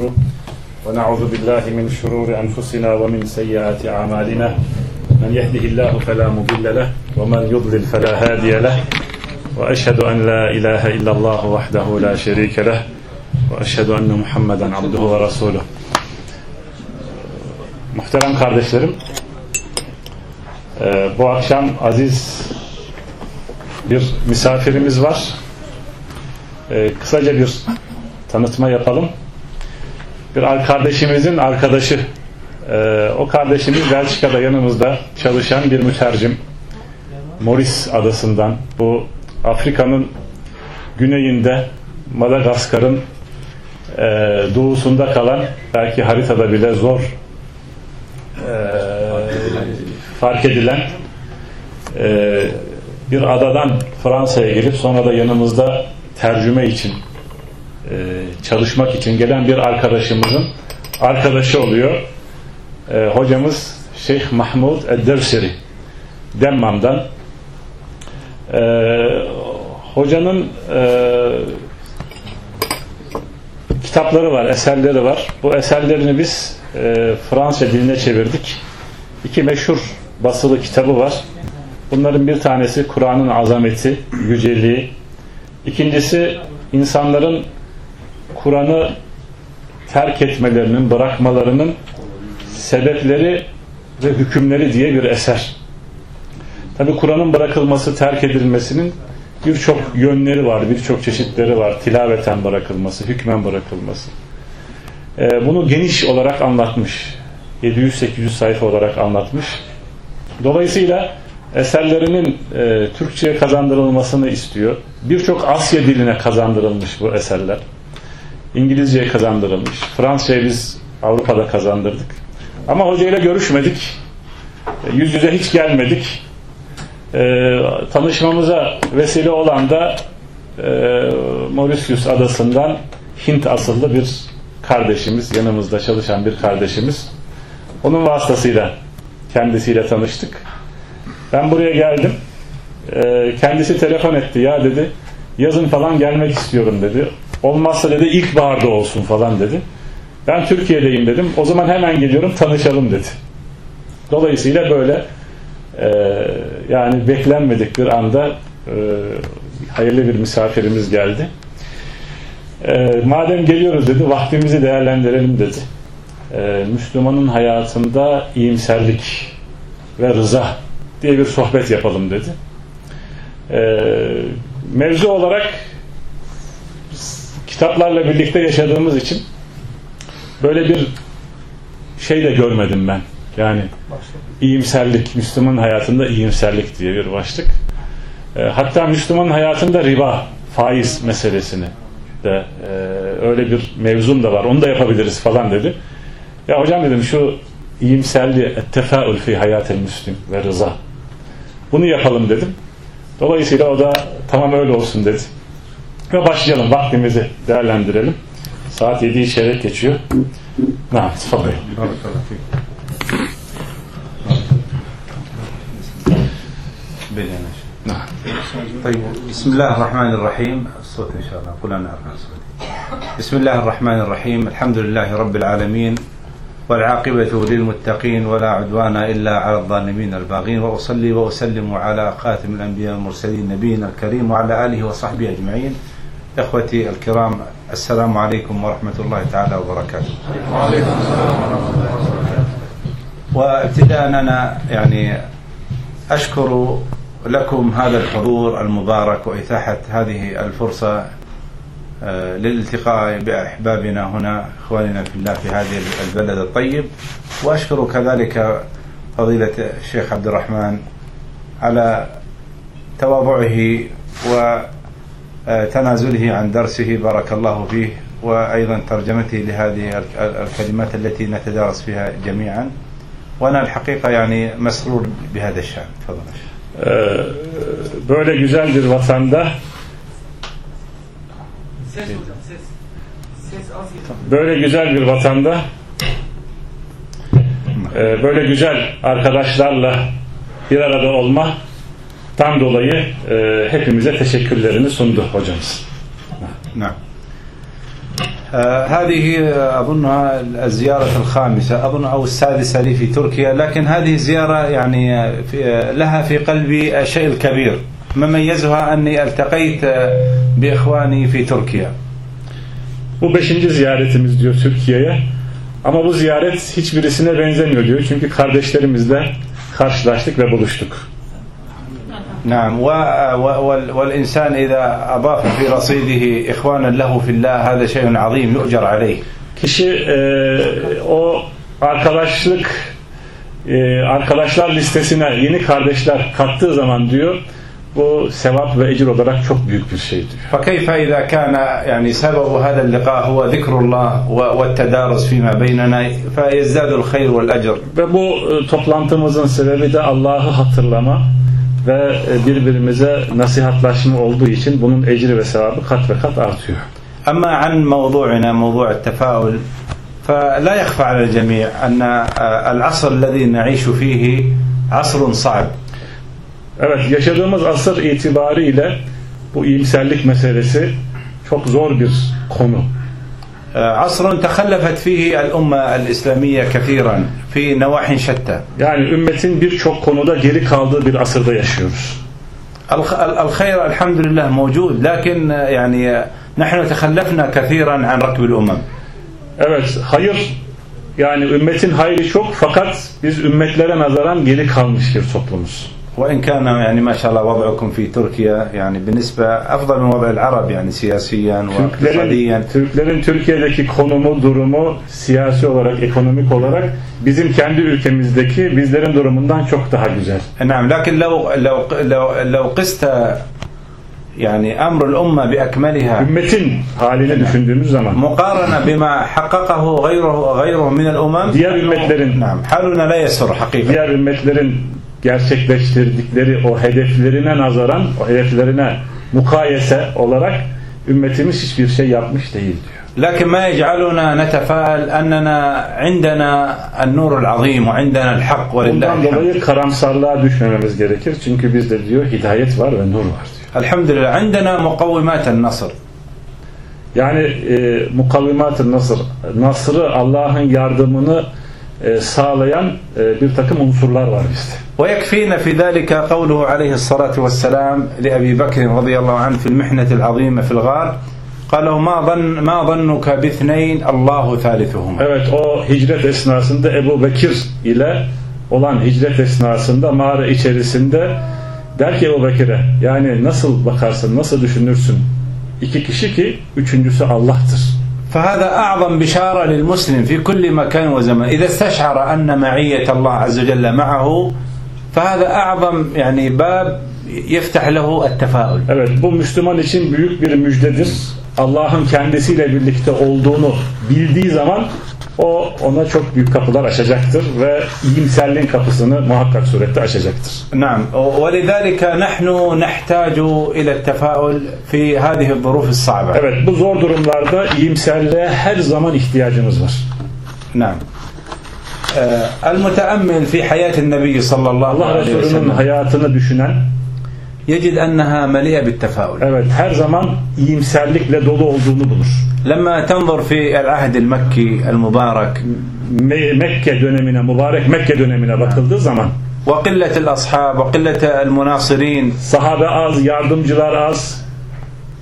ونستغفره ونعوذ بالله من شرور أنفسنا ومن سيئات أعمالنا من يهده الله فلا مضل له ومن يضلل فلا هادي له وأشهد أن لا إله إلا الله وحده لا شريك له وأشهد أن محمدا عبده ورسوله Muhterem kardeşlerim, bu akşam aziz bir misafirimiz var. Kısaca bir tanıtma yapalım. Bir kardeşimizin arkadaşı, e, o kardeşimiz Belçika'da yanımızda çalışan bir mütercim. Maurice adasından, bu Afrika'nın güneyinde, Madagaskar'ın e, doğusunda kalan, belki haritada bile zor e, fark edilen e, bir adadan Fransa'ya gelip sonra da yanımızda tercüme için e, çalışmak için gelen bir arkadaşımızın arkadaşı oluyor. E, hocamız Şeyh Mahmud Edderseri Demmam'dan e, hocanın kitapları var, eserleri var. Bu eserlerini biz e, Fransız diline çevirdik. İki meşhur basılı kitabı var. Bunların bir tanesi Kur'an'ın azameti, yüceliği. İkincisi insanların Kur'an'ı terk etmelerinin, bırakmalarının sebepleri ve hükümleri diye bir eser. Tabi Kur'an'ın bırakılması, terk edilmesinin birçok yönleri var, birçok çeşitleri var. Tilaveten bırakılması, hükmen bırakılması. Ee, bunu geniş olarak anlatmış. 700-800 sayfa olarak anlatmış. Dolayısıyla eserlerinin e, Türkçe'ye kazandırılmasını istiyor. Birçok Asya diline kazandırılmış bu eserler. İngilizce'ye kazandırılmış. Fransızca'ya biz Avrupa'da kazandırdık. Ama hocayla görüşmedik. Yüz yüze hiç gelmedik. E, tanışmamıza vesile olan da e, Mauritius adasından Hint asıllı bir kardeşimiz, yanımızda çalışan bir kardeşimiz. Onun vasıtasıyla kendisiyle tanıştık. Ben buraya geldim. E, kendisi telefon etti. Ya dedi yazın falan gelmek istiyorum dedi. Olmazsa dedi ilkbaharda olsun falan dedi. Ben Türkiye'deyim dedim. O zaman hemen geliyorum tanışalım dedi. Dolayısıyla böyle e, yani beklenmedik bir anda e, hayırlı bir misafirimiz geldi. E, madem geliyoruz dedi vaktimizi değerlendirelim dedi. E, Müslümanın hayatında iyimserlik ve rıza diye bir sohbet yapalım dedi. E, mevzu olarak kitaplarla birlikte yaşadığımız için böyle bir şey de görmedim ben. Yani iyimserlik, Müslüman hayatında iyimserlik diye bir başlık. E, hatta Müslüman hayatında riba, faiz meselesini de e, öyle bir mevzum da var. Onu da yapabiliriz falan dedi. Ya hocam dedim şu iyimserliği, ettefaül fi hayatel müslim ve rıza. Bunu yapalım dedim. Dolayısıyla o da tamam öyle olsun dedi. Ve başlayalım. Vaktimizi değerlendirelim. Saat 7'yi çeyrek geçiyor. Naam, tfadil. نعم طيب بسم الله الرحمن الرحيم الصوت ان شاء الحمد لله رب العالمين والعاقبة للمتقين ولا عدوان إلا على الظالمين الباغين وأصلي وأسلم على خاتم الأنبياء والمرسلين نبينا الكريم وعلى آله وصحبه أجمعين إخوتي الكرام السلام عليكم ورحمة الله تعالى وبركاته. وابتداء أنا يعني أشكر لكم هذا الحضور المبارك وإتاحة هذه الفرصة للالتقاء بأحبابنا هنا إخواننا في الله في هذه البلد الطيب. وأشكر كذلك فضيلة الشيخ عبد الرحمن على تواضعه وتنازله عن درسه بارك الله فيه وأيضا ترجمته لهذه الكلمات التي نتدارس فيها جميعا وأنا الحقيقة يعني مسرور بهذا الشأن تفضل böyle güzel bir vatanda böyle güzel bir vatanda e, böyle güzel arkadaşlarla bir arada olma tam dolayı e, hepimize teşekkürlerini sundu hocamız. نعم آه، هذه آه، أظنها الزيارة الخامسة أظن أو السادسة لي في تركيا لكن هذه زيارة يعني آه، في آه، لها في قلبي الشيء الكبير ما ميزها أني التقيت آه، بإخواني في تركيا Bu beşinci ziyaretimiz diyor Türkiye'ye. Ama bu ziyaret hiçbirisine benzemiyor diyor. Çünkü kardeşlerimizle karşılaştık ve buluştuk. نعم و- و- وال- والإنسان إذا أضاف في رصيده إخوانا له في الله هذا شيء عظيم يؤجر عليه Kişi e, o arkadaşlık e, arkadaşlar listesine yeni kardeşler kattığı zaman diyor bu sevap ve ecir olarak çok büyük bir şey diyor. فكيف إذا كان يعني سبب هذا اللقاء هو ذكر الله و- والتدارس فيما بيننا فيزداد الخير والأجر Ve bu e, toplantımızın sebebi de Allah'ı hatırlama ve e, birbirimize nasihatlaşma olduğu için bunun ecri ve sevabı kat ve kat artıyor. أما عن موضوعنا موضوع التفاؤل فلا يخفى على الجميع أن آه، العصر الذي نعيش فيه عصر صعب Evet yaşadığımız asır itibariyle bu iyimserlik meselesi çok zor bir konu. آه، عصر تخلفت فيه الأمة الإسلامية كثيرا في نواح شتى Yani ümmetin birçok konuda geri kaldığı bir asırda yaşıyoruz. الخ- ال- الخير الحمد لله موجود لكن آه، يعني آه، نحن تخلفنا كثيرا عن ركب الأمم Evet hayır yani ümmetin hayrı çok fakat biz ümmetlere nazaran geri kalmış bir toplumuz. وإن كان يعني ما شاء الله وضعكم في تركيا يعني بالنسبة أفضل من وضع العرب يعني سياسيا واقتصاديا Türklerin, Türklerin Türkiye'deki konumu, durumu siyasi olarak, ekonomik olarak bizim kendi ülkemizdeki bizlerin durumundan çok daha güzel. نعم لكن لو لو لو لو قست يعني أمر الأمة بأكملها Ümmetin halini düşündüğümüz zaman مقارنة بما حققه غيره غيره من الأمم diğer ümmetlerin نعم حالنا لا يسر حقيقة diğer ümmetlerin gerçekleştirdikleri o hedeflerine nazaran, o hedeflerine mukayese olarak ümmetimiz hiçbir şey yapmış değil diyor. لكن ما يجعلنا نتفائل أننا عندنا النور العظيم وعندنا الحق ولله Bundan الحمد dolayı karamsarlığa düşmememiz gerekir. Çünkü bizde diyor hidayet var ve nur var diyor. الحمد لله عندنا مقومات النصر Yani e, mukavimat-ı nasır, nasrı Allah'ın yardımını e, sağlayan e, bir takım unsurlar var bizde. ويكفينا في ذلك قوله عليه الصلاة والسلام لأبي بكر رضي الله عنه في المحنة العظيمة في الغار قال له ما ظن ما ظنك باثنين الله ثالثهما Evet o hicret esnasında Ebu Bekir ile olan hicret esnasında mağara içerisinde der ki Ebu Bekir'e yani nasıl bakarsın nasıl düşünürsün iki kişi ki üçüncüsü Allah'tır. فهذا أعظم بشارة للمسلم في كل مكان وزمان إذا استشعر أن معية الله عز وجل معه فهذا أعظم يعني باب يفتح له التفاؤل Evet bu Müslüman için büyük bir müjdedir. Allah'ın kendisiyle birlikte olduğunu bildiği zaman o ona çok büyük kapılar açacaktır ve iyimserliğin kapısını muhakkak surette açacaktır. نعم ولذلك نحن نحتاج إلى التفاؤل في هذه الظروف الصعبة Evet bu zor durumlarda iyimserliğe her zaman ihtiyacımız var. نعم آه، المتأمل في حياة النبي صلى الله Allah عليه Resulü'nün وسلم hayatını düşünen yecid enneha meliye bittefaul. Evet her zaman iyimserlikle dolu olduğunu bulur. Lema tenzur fi el ahdil mekki el mübarek. Mekke dönemine mübarek Mekke dönemine bakıldığı zaman ve qilletil ashab ve qilletil münasirin. Sahabe az, yardımcılar az.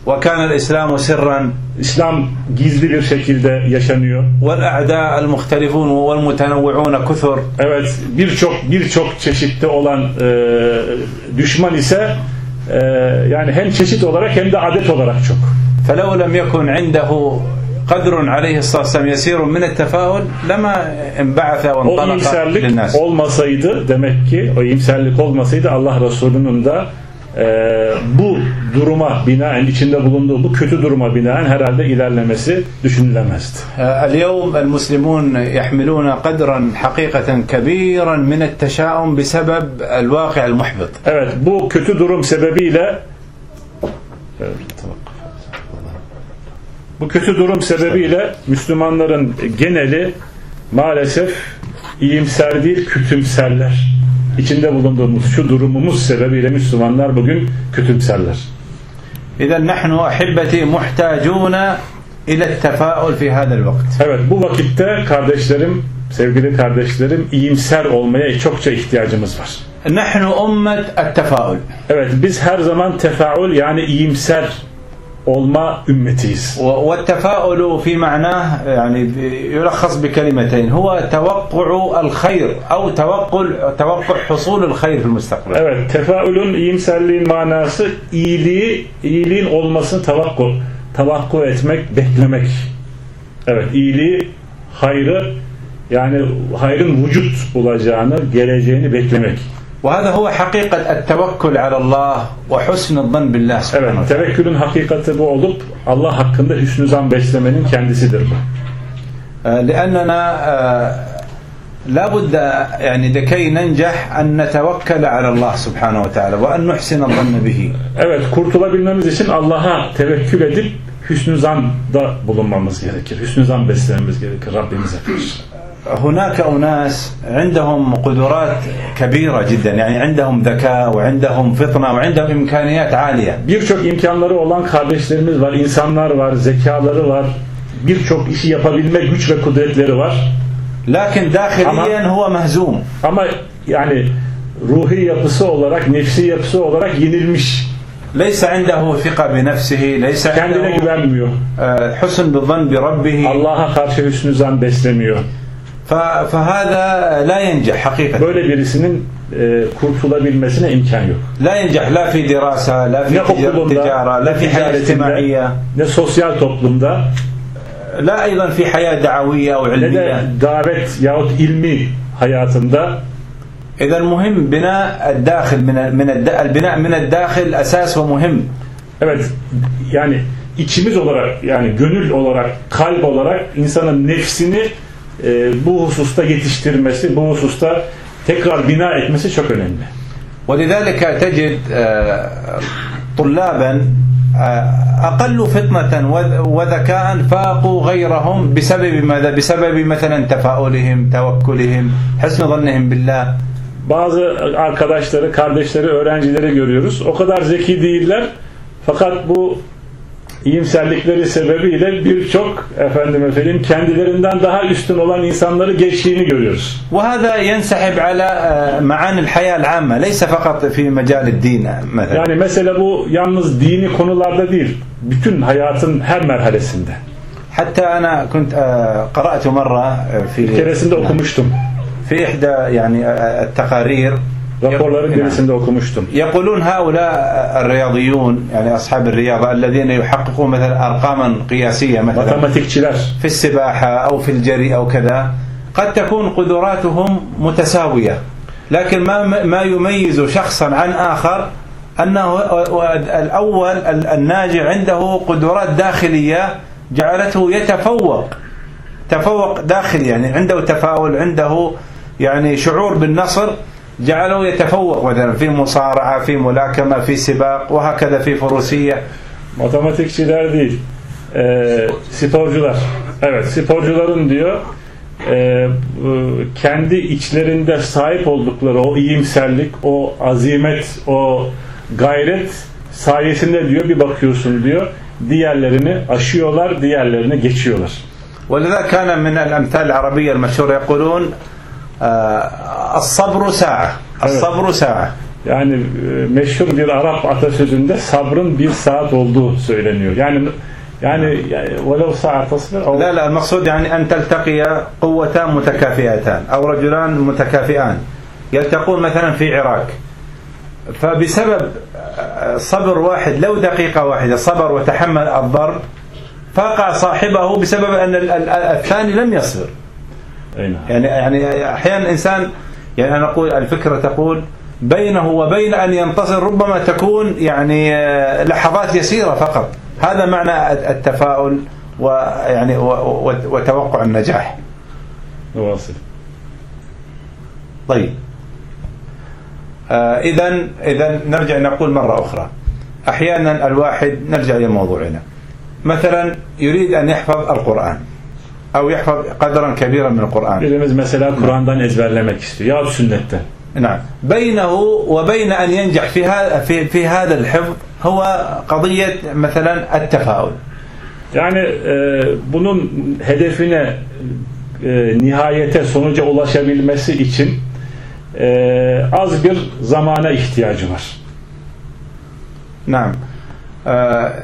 Ve kana'l İslamu sirran. İslam gizli bir şekilde yaşanıyor. Vel a'da'el muhtelifun vel mutenavvi'un kuthur. Evet, birçok birçok çeşitte olan e, düşman ise e, yani hem çeşit olarak hem de adet olarak çok. فلو لم يكن عنده قدر عليه الصلاة والسلام يسير من التفاؤل لما انبعث O وانطلق iyimserlik للناس olmasaydı demek ki o iyimserlik olmasaydı Allah Resulü'nün de e, bu duruma binaen içinde bulunduğu bu kötü duruma binaen herhalde ilerlemesi düşünülemezdi. آه، اليوم المسلمون يحملون قدرا حقيقة كبيرا من التشاؤم بسبب الواقع المحبط Evet bu kötü durum sebebiyle bu kötü durum sebebiyle Müslümanların geneli maalesef iyimser değil kütümserler. içinde bulunduğumuz şu durumumuz sebebiyle Müslümanlar bugün kötümserler. İzen nahnu ahibbeti muhtacuna ile tefaül fi hadel vakt. Evet bu vakitte kardeşlerim, sevgili kardeşlerim iyimser olmaya çokça ihtiyacımız var. Nahnu ummet et tefaül. Evet biz her zaman tefaül yani iyimser olma ümmetiyiz. و- والتفاؤل في معناه يعني ب- يلخص بكلمتين هو توقع الخير أو توقع توقع حصول الخير في المستقبل Evet tefaülün iyimserliğin manası iyiliği, iyiliğin olmasını tavakku, tavakku etmek, beklemek. Evet iyiliği, hayrı yani hayrın vücut bulacağını, geleceğini beklemek. وهذا هو حقيقة التوكل على الله وحسن الظن بالله سبحانه Evet, وتعالى tevekkülün hakikati bu olup Allah hakkında hüsnü zan beslemenin kendisidir bu. آه، لأننا آه، لا بد يعني لكي ننجح أن نتوكل على الله سبحانه وتعالى وأن نحسن الظن به Evet, kurtulabilmemiz için Allah'a tevekkül edip hüsnü zanda bulunmamız gerekir. Hüsnü zan beslememiz gerekir Rabbimize karşı. هناك أناس عندهم قدرات كبيرة جدا يعني عندهم ذكاء وعندهم فطنة وعندهم إمكانيات عالية Birçok imkanları olan kardeşlerimiz var, insanlar var, zekaları var. Birçok işi yapabilme güç ve kudretleri var. لكن داخليا هو مهزوم Ama yani ruhi yapısı olarak, nefsi yapısı olarak yenilmiş. ليس عنده ثقة بنفسه ليس Kendine عنده güvenmiyor. آه، حسن بالظن بربه Allah'a karşı hüsnü zan beslemiyor. ف- فهذا لا ينجح حقيقة Böyle birisinin e, kurtulabilmesine imkan yok. لا ينجح لا في دراسة لا في Ne تجار- okulunda, تجارة ne لا في حياة اجتماعية ticaretinde, ne sosyal toplumda, لا أيضا في حياة دعوية أو ne de علمية davet yahut ilmi hayatında إذا المهم بناء الداخل من من الد- البناء من الداخل أساس ومهم evet yani içimiz olarak yani gönül olarak kalp olarak insanın nefsini e, bu hususta yetiştirmesi bu hususta tekrar bina etmesi çok önemli. ولذلك تجد آه، طلابا آه، أقل فطنة وذ- وذكاء فاقوا غيرهم بسبب ماذا؟ بسبب مثلا تفاؤلهم توكلهم حسن ظنهم بالله Bazı arkadaşları, kardeşleri, öğrencileri görüyoruz. O kadar zeki değiller. Fakat bu iyimserlikleri sebebiyle birçok efendim efendim kendilerinden daha üstün olan insanları geçtiğini görüyoruz. وهذا ينسحب على آه، معاني الحياة العامة ليس فقط في مجال الدين مثلا Yani mesele bu yalnız dini konularda değil. Bütün hayatın her merhalesinde. حتى أنا كنت آه، قرأت مرة آه، Bir في keresinde okumuştum. في إحدى يعني آه، التقارير Raporların نعم. birisinde okumuştum. يقولون هؤلاء الرياضيون يعني أصحاب الرياضة الذين يحققون مثلا أرقاما قياسية مثلا Matematikçiler في السباحة أو في الجري أو كذا قد تكون قدراتهم متساوية لكن ما ما يميز شخصا عن آخر أنه الأول الناجح عنده قدرات داخلية جعلته يتفوق تفوق داخلي يعني عنده تفاؤل عنده يعني شعور بالنصر جعله يتفوق مثلا في مصارعة في ملاكمة في سباق وهكذا في فروسية matematikçiler değil. Ee, sporcular. Evet sporcuların diyor e, bu kendi içlerinde sahip oldukları o iyimserlik, o azimet, o gayret sayesinde diyor bir bakıyorsun diyor diğerlerini aşıyorlar, diğerlerini geçiyorlar. ولذا كان من الأمثال العربية المشهورة يقولون آه، الصبر ساعة الصبر ساعة Yani meşhur bir Arap atasözünde sabrın bir saat olduğu söyleniyor. Yani yani ولو ساعة تصبر أو لا لا المقصود يعني أن تلتقي قوتان متكافئتان أو رجلان متكافئان يلتقون مثلا في عراك فبسبب آه، صبر واحد لو دقيقة واحدة صبر وتحمل الضرب فاقع صاحبه بسبب أن ال- ال- الثاني لم يصبر. نعم. يعني يعني أحيانا الإنسان يعني أنا أقول الفكرة تقول بينه وبين أن ينتصر ربما تكون يعني آه، لحظات يسيرة فقط. هذا معنى التفاؤل ويعني وتوقع النجاح. واصل. طيب. آه، إذا إذا نرجع نقول مرة أخرى. أحيانا الواحد نرجع لموضوعنا مثلا يريد أن يحفظ القرآن. او يحفظ قدرا كبيرا من القران Birimiz mesela Kur'an'dan ezberlemek istiyor ya sünnetten. نعم بينه وبين أن ينجح في هذا في في هذا الحفظ هو قضية مثلا التفاؤل Yani e, bunun hedefine e, nihayete sonuca ulaşabilmesi için e, az bir zamana ihtiyacı var. نعم آه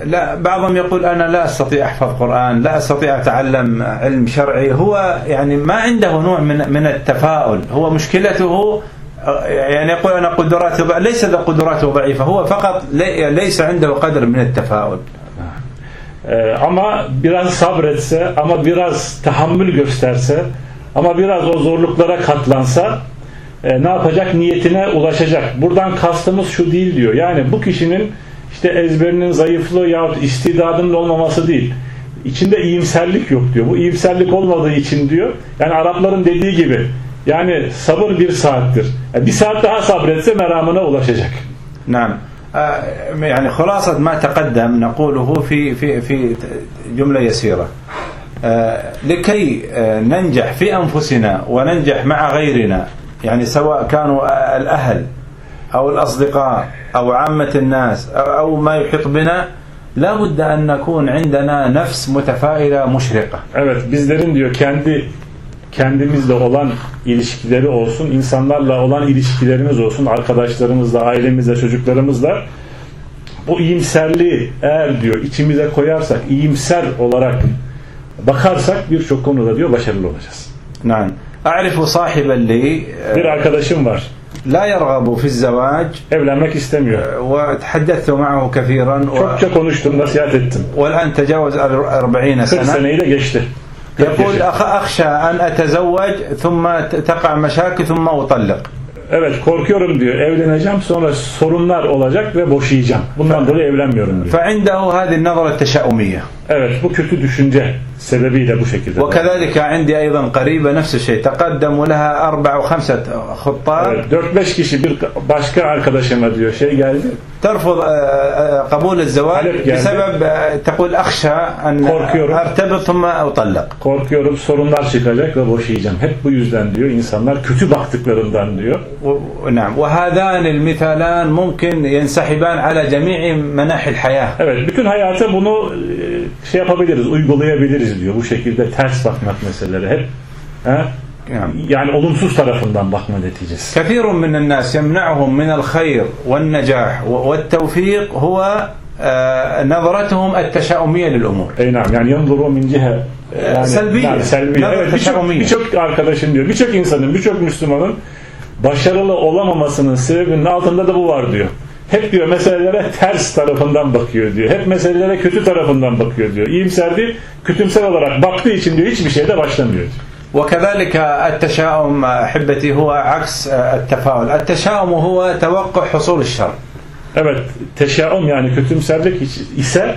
لا بعضهم يقول أنا لا أستطيع أحفظ قرآن لا أستطيع أتعلم علم شرعي هو يعني ما عنده نوع من من التفاؤل هو مشكلته آه، يعني يقول أنا قدراته ضع- ليس قدراته ضعيفة هو فقط لي- ليس عنده قدر من التفاؤل ama biraz sabretse, ama biraz tahammül gösterse, ama biraz o zorluklara katlansa e, ne yapacak? Niyetine ulaşacak. Buradan kastımız şu değil diyor. Yani bu kişinin işte ezberinin zayıflığı yahut istidadının olmaması değil. İçinde iyimserlik yok diyor. Bu iyimserlik olmadığı için diyor. Yani Arapların dediği gibi yani sabır bir saattir. Yani bir saat daha sabretse meramına ulaşacak. نعم آه، يعني خلاصة ما تقدم نقوله في في في جملة يسيرة آه، لكي آه، ننجح في أنفسنا وننجح مع غيرنا يعني سواء كانوا الأهل أو الأصدقاء أو عامة الناس أو أو ما يحيط بنا لا بد أن نكون عندنا نفس متفائلة مشرقة Evet bizlerin diyor kendi kendimizle olan ilişkileri olsun, insanlarla olan ilişkilerimiz olsun, arkadaşlarımızla, ailemizle, çocuklarımızla bu iyimserliği eğer diyor içimize koyarsak, iyimser olarak bakarsak birçok konuda diyor başarılı olacağız. نعم أعرف صاحبا لي آه، Bir arkadaşım var. لا يرغب في الزواج Evlenmek istemiyor. وتحدثت معه كثيرا و- Çokça konuştum, nasihat ettim. والآن تجاوز أربعين 40 سنة seneyi de geçti. 40 يقول yaşı. أخ أخشى أن أتزوج ثم ت- تقع مشاكل ثم أطلق Evet korkuyorum diyor. Evleneceğim sonra sorunlar olacak ve boşayacağım. Bundan dolayı evlenmiyorum diyor. فعنده هذه النظرة التشاؤمية Evet bu kötü düşünce سببية أبو شكل وكذلك عندي أيضا قريبة نفس الشيء. تقدموا لها أربع وخمسة خطاب. دورت باش كيشي باش كاع ما ديو شيء قال يعني آه، قبول الزواج عليك يعني. بسبب آه، تقول أخشى أن Korkuyorum. أرتبط ثم أطلق Korkuyorum sorunlar çıkacak ve boşayacağım. Hep bu yüzden diyor insanlar kötü baktıklarından diyor. و- نعم وهذان المثالان ممكن ينسحبان على جميع مناحي الحياة Evet bütün hayata bunu e, şey yapabiliriz, uygulayabiliriz diyor. Bu şekilde ters bakmak meselelere hep. He? نعم Yani olumsuz tarafından bakma neticesi. كثير من الناس يمنعهم من الخير والنجاح والتوفيق هو آه، نظرتهم التشاؤمية للأمور Ey nam yani yanzuru min cihe yani, Selbiye. yani selbiye. Nazar Evet, birçok, teşavumiye. birçok arkadaşın diyor, birçok insanın, birçok Müslümanın başarılı olamamasının sebebinin altında da bu var diyor. Hep diyor meselelere ters tarafından bakıyor diyor. Hep meselelere kötü tarafından bakıyor diyor. İyimser değil, kötümser olarak baktığı için diyor hiçbir şeyde başlamıyor diyor. وكذلك التشاؤم أحبتي هو عكس آه، التفاؤل التشاؤم هو توقع حصول الشر Evet, teşaum yani kötümserlik ise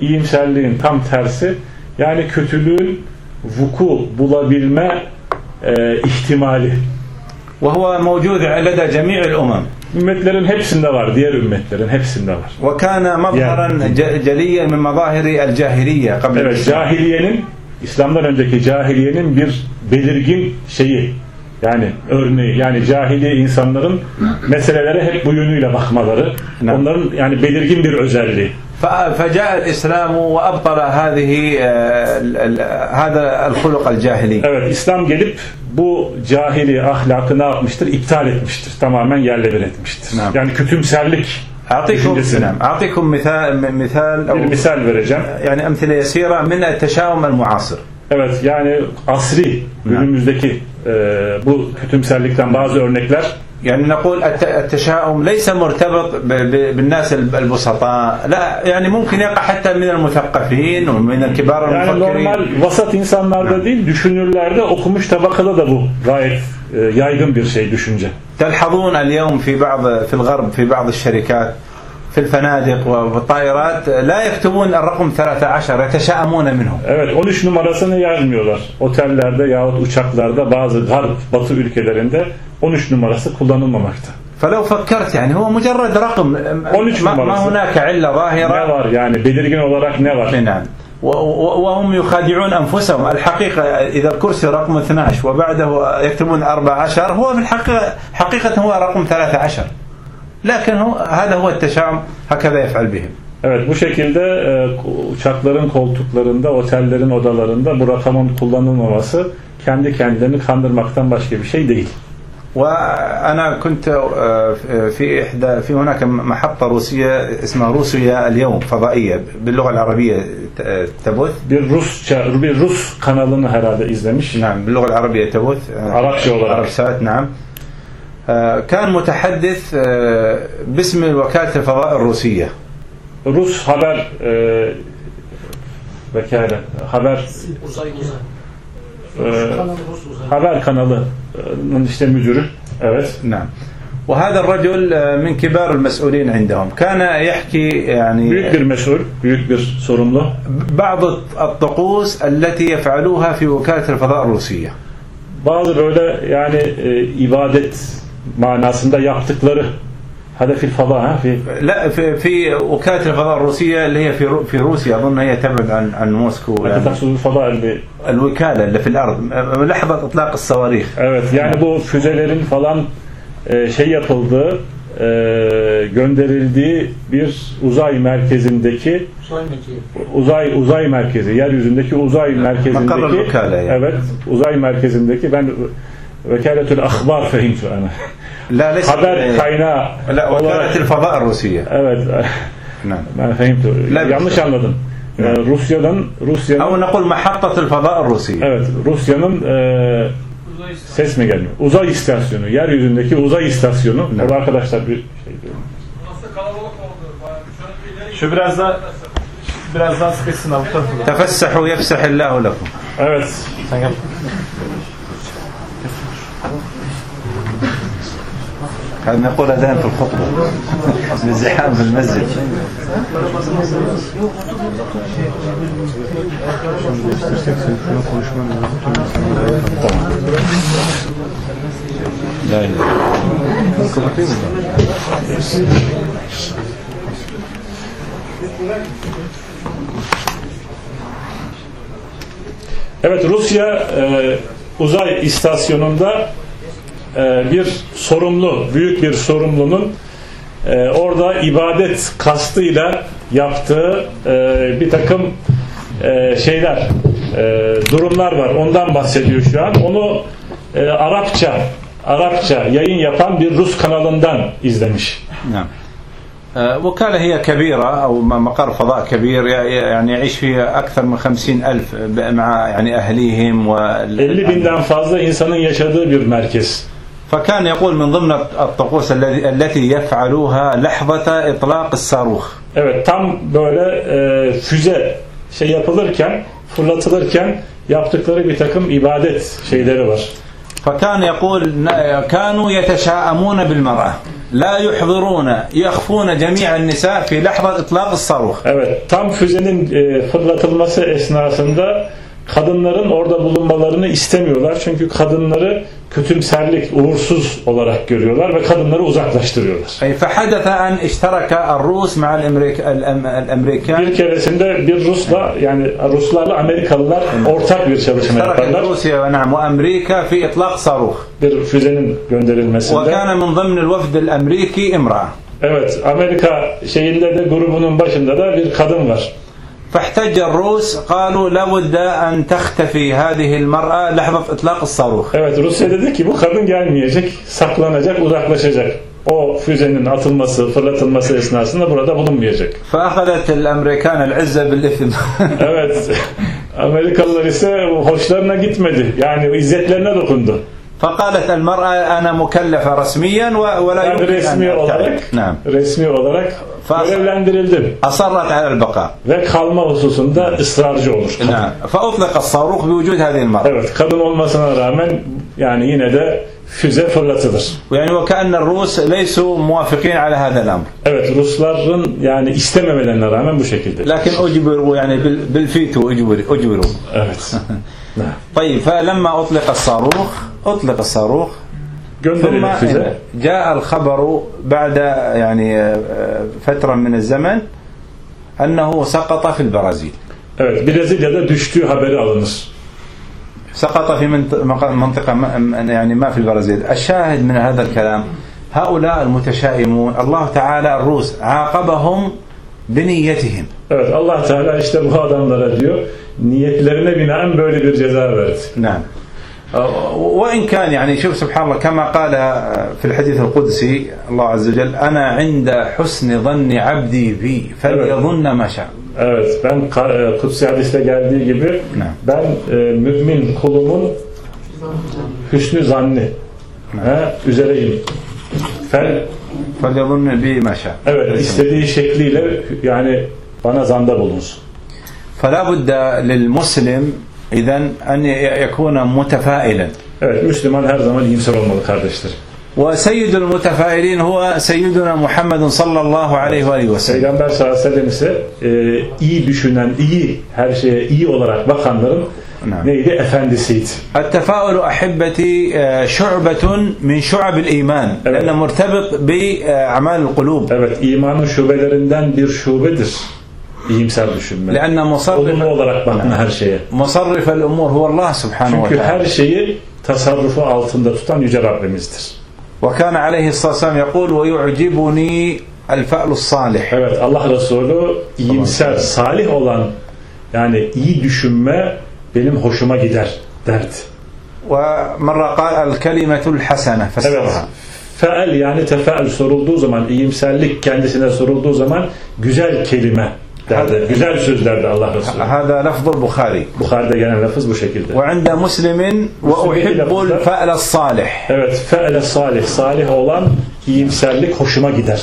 iyimserliğin tam tersi. Yani kötülüğün vuku bulabilme e, ihtimali. وهو موجود لدى جميع الأمم Ümmetlerin hepsinde var, diğer ümmetlerin hepsinde var. وكان مظهرا ج- جليا من مظاهر الجاهلية قبل Evet, الإسلام cahiliyenin, İslam'dan önceki cahiliyenin bir belirgin şeyi, yani örneği, yani cahiliye insanların meselelere hep bu yönüyle bakmaları, Ne? onların yani belirgin bir özelliği. ف- فجاء الإسلام وأبطل هذه آه، ال- ال- هذا الخلق الجاهلي Evet, İslam gelip bu cahili ahlakı ne yapmıştır? İptal etmiştir. Tamamen yerle bir etmiştir. Ne? Yani kötümserlik أعطيكم düşüncesini. نعم أعطيكم مثال مثال Bir أو misal vereceğim. يعني أمثلة يسيرة من التشاؤم المعاصر Evet, yani asri, günümüzdeki e, bu kötümserlikten bazı örnekler يعني نقول الت- التشاؤم ليس مرتبط ب- ب- بالناس الب- البسطاء لا يعني ممكن يقع حتى من المثقفين ومن الكبار Yani المفكرين normal vasat insanlarda değil, düşünürlerde, okumuş tabakada da bu gayet e, yaygın bir şey düşünce. تلحظون اليوم في بعض في الغرب في بعض الشركات في الفنادق وفي الطائرات لا يكتبون الرقم 13 يتشائمون منه Evet, 13 numarasını yazmıyorlar. Otellerde yahut uçaklarda bazı garp, batı ülkelerinde 13 numarası kullanılmamakta. فلو فكرت يعني هو مجرد رقم قلت ما, ما. هناك علة Ne ظاهرة var yani belirgin olarak ne var? نعم وهم يخادعون انفسهم الحقيقة اذا الكرسي رقم 12 وبعده يكتبون 14 هو في الحقيقة حقيقه هو رقم 13 لكن هو هذا هو التشاؤم هكذا يفعل بهم Evet bu şekilde e, uçakların koltuklarında, otellerin odalarında bu rakamın kullanılmaması kendi kendilerini kandırmaktan başka bir şey değil. وأنا كنت آه، في إحدى في هناك محطة روسية اسمها روسيا اليوم فضائية باللغة العربية تبث بالروس بالروس kanalını herhalde izlemiş. نعم باللغة العربية تبث آه، عربسات نعم. آه، كان متحدث باسم وكالة الفضاء الروسية. روس خبر وكالة خبر. e, Kanal Rus uzay. haber kanalının işte müdürü. Evet. نعم وهذا الرجل آه، من كبار المسؤولين عندهم كان يحكي Büyük bir يعني mesul, büyük bir sorumlu. بعض الطقوس التي يفعلوها في وكالة الفضاء الروسية Bazı böyle yani e, ibadet manasında yaptıkları hedefil falan ha fi لا في, في وكالة الفضاء الروسية اللي هي في رو- في روسيا أظن هي تبعد عن عن موسكو يعني taksul falan اللي الوكالة اللي في الأرض لحظة إطلاق الصواريخ Evet yani bu füzelerin falan e, şey yapıldığı e, gönderildiği bir uzay merkezindeki Uzay mekiği. uzay uzay merkezi yeryüzündeki uzay merkezindeki Makarrel vekale yani. evet uzay merkezindeki ben vekaletül ahbar fehimtu ana لا ليس haber kaynağı لا olarak وكالة الفضاء الروسية evet نعم ben fehimtu La- yanlış anladım E, Rusya'dan Rusya'nın أو نقول محطة الفضاء الروسية evet Rusya'nın e, ses mi gelmiyor uzay istasyonu yeryüzündeki uzay istasyonu Evet. bu arkadaşlar bir şey diyor. Nasıl kalabalık oldu. Bayağı Şöyle bir ileri Şu biraz daha biraz daha sıkışsın abi bu tarafı da. تفسحوا يفسح الله لكم evet Sen gel. هذا نقول أذان في الخطبة بالزحام في المسجد لا إله Evet Rusya e, uzay istasyonunda e, bir sorumlu, büyük bir sorumlunun e, orada ibadet kastıyla yaptığı e, bir takım e, şeyler, e, durumlar var. Ondan bahsediyor şu an. Onu e, Arapça, Arapça yayın yapan bir Rus kanalından izlemiş. نعم آه، وكالة هي كبيرة أو م- مقر فضاء كبير ي- يعني يعيش فيها أكثر من خمسين ألف ب- مع يعني أهليهم 50 وال... binden fazla insanın yaşadığı bir merkez. فكان يقول من ضمن الطقوس التي يفعلوها لحظة إطلاق الصاروخ. Evet tam böyle e, füze şey yapılırken fırlatılırken yaptıkları bir takım ibadet şeyleri var. فكان يقول كانوا يتشاءمون بالمرأة. لا يحضرون يخفون جميع النساء في لحظة إطلاق الصاروخ. Evet tam füzenin e, fırlatılması esnasında kadınların orada bulunmalarını istemiyorlar. Çünkü kadınları kötümserlik, uğursuz olarak görüyorlar ve kadınları uzaklaştırıyorlar. Bir keresinde bir Rusla yani Ruslarla Amerikalılar ortak bir çalışma yaparlar. Bir füzenin gönderilmesinde. Ve Evet, Amerika şeyinde de grubunun başında da bir kadın var. فاحتج الروس قالوا لابد أن تختفي هذه المرأة لحظة إطلاق الصاروخ Evet Rusya dedi ki bu kadın gelmeyecek, saklanacak, uzaklaşacak. O füzenin atılması, fırlatılması esnasında burada bulunmayacak. فأخذت الأمريكان العزة بالإثم Evet Amerikalılar ise hoşlarına gitmedi. Yani izzetlerine dokundu. فقالت المرأة أنا مكلفة رسميا و- ولا Yani يمكن resmi أن olarak أبتعد نعم resmi olarak Fazla- görevlendirildim أصرت على البقاء ve kalma hususunda ısrarcı olur. نعم فأطلق الصاروخ بوجود هذه المرأة Evet kadın olmasına rağmen yani yine de füze fırlatılır. يعني وكأن الروس ليسوا موافقين على هذا الأمر Evet Rusların yani istememelerine rağmen bu şekilde. لكن أجبروا يعني بال- بالفيتو أجبروا أجبروا Evet. طيب فلما أطلق الصاروخ أطلق الصاروخ ثم. جاء الخبر بعد يعني فترة من الزمن أنه سقط في البرازيل Evet Brezilya'da düştüğü haberi alınır. سقط في منطقة يعني ما في البرازيل الشاهد من هذا الكلام هؤلاء المتشائمون الله تعالى الروس عاقبهم بنيتهم Evet Allah Teala işte bu adamlara diyor niyetlerine binaen böyle bir ceza verdi. نعم وإن كان يعني شوف سبحان الله كما قال في الحديث القدسي الله عز وجل أنا عند حسن ظن عبدي بي فليظن ما شاء Evet ben ka- e, kutsi hadiste geldiği gibi Ne? ben e, mümin kulumun hüsnü zanni he, üzereyim. Fel, فليظن بي ما شاء evet istediği şekliyle yani bana zanda bulunsun. فلا بد للمسلم اذا أن يكون متفائلا. وسيد المتفائلين هو سيدنا محمد صلى الله عليه وآله وسلم. التفاؤل أحبتي آه، شعبة من شعب الإيمان. لأنه مرتبط بأعمال القلوب. Evet imanın şubelerinden bir şubedir. İyimser düşünme. لأن Olumlu مصرف olarak bakma her şeye. مصرف الأمور هو الله سبحانه Çünkü وتعالى her şeyi tasarrufu altında tutan Yüce Rabbimizdir. وكان عليه الصلاة والسلام يقول ويعجبني الفأل الصالح Evet Allah Resulü iyimser, salih olan yani iyi düşünme benim hoşuma gider derdi. ومرة قال الكلمة الحسنة Evet. فسرها Feal yani tefaül sorulduğu zaman, iyimserlik kendisine sorulduğu zaman güzel kelime derdi. Güzel söz derdi Allah Resulü. هذا لفظ البخاري Bukhari'de gelen lafız bu şekilde. وعند مسلم وأحب الفأل الصالح Evet, fe'le salih, salih olan iyimserlik hoşuma gider.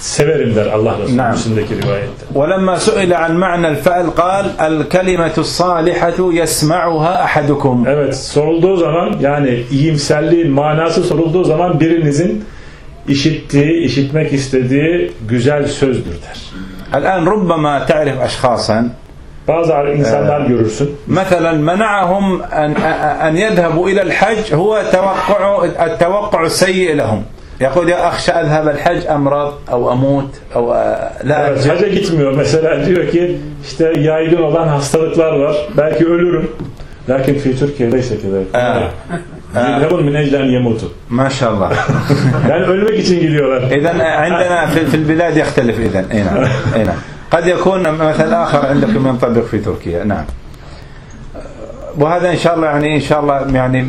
Severim der Allah Resulü Naam. Müslim'deki rivayette. ولما سئل عن معنى الفأل قال الكلمة الصالحة يسمعها أحدكم Evet, sorulduğu zaman yani iyimserliğin manası sorulduğu zaman birinizin işittiği, işitmek istediği güzel sözdür der. الآن ربما تعرف أشخاصا آه، مثلا منعهم أن, أن يذهبوا إلى الحج هو توقع التوقع السيء لهم. يقول يا أخشى أذهب الحج أمرض أو أموت أو آه، لا الحج gitmiyor. Mesela diyor ki işte yaygın olan hastalıklar var. Belki ölürüm. Lakin في تركيا ليس كذلك. آه. Kadar. Yedhebun min eclen yemutu. ما شاء الله Yani ölmek için gidiyorlar. إذا عندنا في في البلاد يختلف إذا أي نعم أي نعم قد يكون مثل آخر عندكم ينطبق في تركيا نعم وهذا إن شاء الله يعني إن شاء الله يعني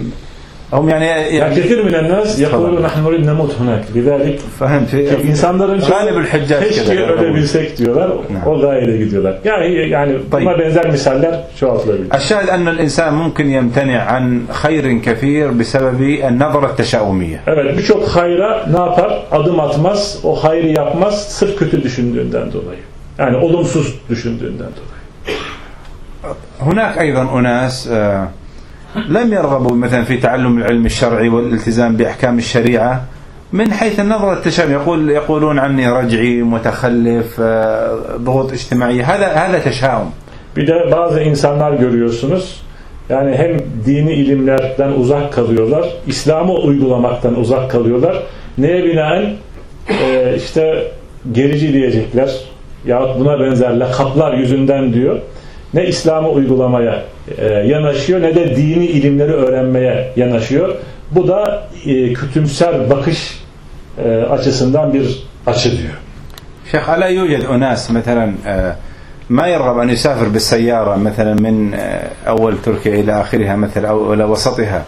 هم يعني Yani يعني kefir minen nas yakulu nahnu nurid nemut hunak. Lidalik فهمت في insanların çoğu غالب الحجاج keşke كذا ölebilsek diyorlar. O gayeyle gidiyorlar. Yani yani buna Tayyip. benzer misaller çoğaltılabilir. الشاهد أن الإنسان ممكن يمتنع عن خير كثير بسبب النظرة التشاؤمية Evet birçok hayra ne yapar? Adım atmaz. O hayrı yapmaz. Sırf kötü düşündüğünden dolayı. Yani olumsuz düşündüğünden dolayı. هناك أيضا أناس آه، لم يرغبوا مثلا في تعلم العلم الشرعي والالتزام بأحكام الشريعة من حيث النظرة التشاؤم يقول يقولون عني رجعي متخلف آه، ضغوط اجتماعية هذا هذا تشاؤم Bir de bazı insanlar görüyorsunuz. Yani hem dini ilimlerden uzak kalıyorlar, İslam'ı uygulamaktan uzak kalıyorlar. Neye binaen? Ee, işte gerici diyecekler yahut buna benzer lakaplar yüzünden diyor. Ne İslam'ı uygulamaya e, yanaşıyor ne de dini ilimleri öğrenmeye yanaşıyor. Bu da e, kütümser bakış e, açısından bir açı diyor. شيخ ألا يوجد أناس مثلا آه، ما يرغب أن يسافر بالسيارة مثلا من آه، أول تركيا إلى آخرها مثلا أو إلى وسطها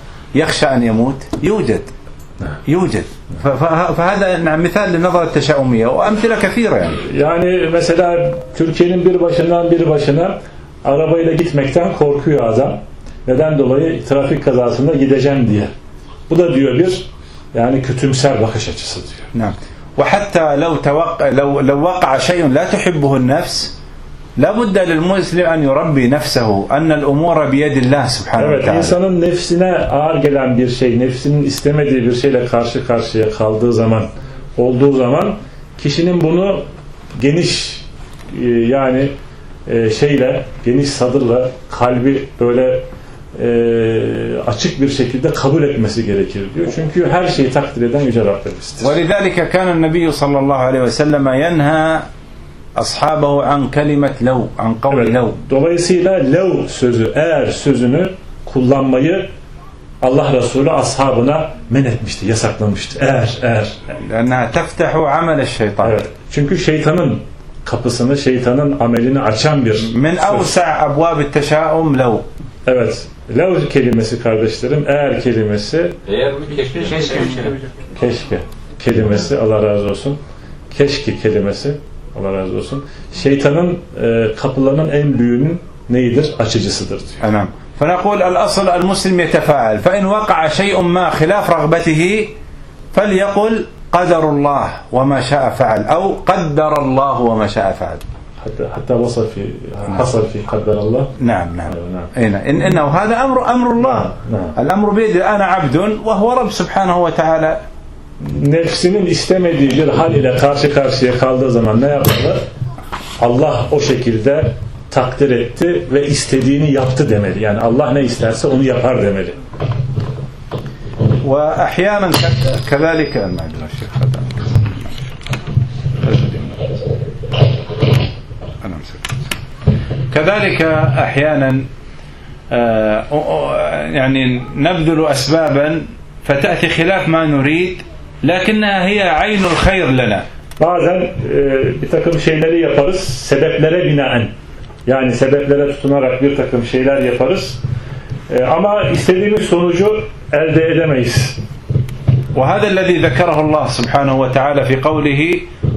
يخشى أن يموت يوجد يوجد ف- ف- فهذا نعم مثال للنظرة التشاؤمية وأمثلة كثيرة يعني Yani mesela Türkiye'nin bir başından bir başına arabayla gitmekten korkuyor adam. Neden dolayı? Trafik kazasında gideceğim diye. Bu da diyor bir yani kötümser bakış açısı diyor. نعم وحتى لو توقع لو لو وقع شيء لا تحبه النفس لابد للمسلم أن يربي نفسه أن الأمور بيد الله سبحانه Evet وتعالى insanın nefsine ağır gelen bir şey, nefsinin istemediği bir şeyle karşı karşıya kaldığı zaman, olduğu zaman kişinin bunu geniş e, yani e, şeyle, geniş sadırla kalbi böyle e, açık bir şekilde kabul etmesi gerekir diyor. Çünkü her şeyi takdir eden Yüce Rabbimizdir. ولذلك كان النبي صلى الله عليه وسلم ينهى أصحابه عن كلمة لو عن قول Evet. لو Dolayısıyla lev sözü, eğer sözünü kullanmayı Allah Resulü ashabına men etmişti, yasaklamıştı. Eğer, eğer. لأنها تفتح عمل الشيطان Evet. Çünkü şeytanın kapısını şeytanın amelini açan bir من söz. أوسع أبواب التشاؤم لو Evet. Lev kelimesi kardeşlerim eğer kelimesi Eğer mi keşke? keşke kelimesi Allah razı olsun. Keşke kelimesi Allah razı olsun. Şeytanın e, kapılarının en büyüğünün neyidir? Açıcısıdır diyor. نعم فنقول الأصل المسلم يتفاعل فإن وقع شيء ما خلاف رغبته فليقل قدر الله وما شاء فعل أو قدر الله وما شاء فعل Hatta, hatta vasal fi, hasal fi kaddar Allah. نعم نعم نعم. أي نعم. إن إنه هذا أمر أمر الله نعم. الأمر بيدي أنا عبد وهو رب سبحانه وتعالى Nefsinin istemediği bir hal ile karşı karşıya kaldığı zaman ne yapmalı? Allah o şekilde takdir etti ve istediğini yaptı demeli. Yani Allah ne isterse onu yapar demeli. وأحيانا كذلك ما أدري الشيخ. أنا. كذلك أحيانا آه، يعني نبذل أسبابا فتأتي خلاف ما نريد لكنها هي عين الخير لنا Bazen e, bir takım şeyleri yaparız sebeplere binaen. Yani sebeplere tutunarak bir takım şeyler yaparız. E, ama istediğimiz sonucu elde edemeyiz. وهذا الذي ذكره الله سبحانه وتعالى في قوله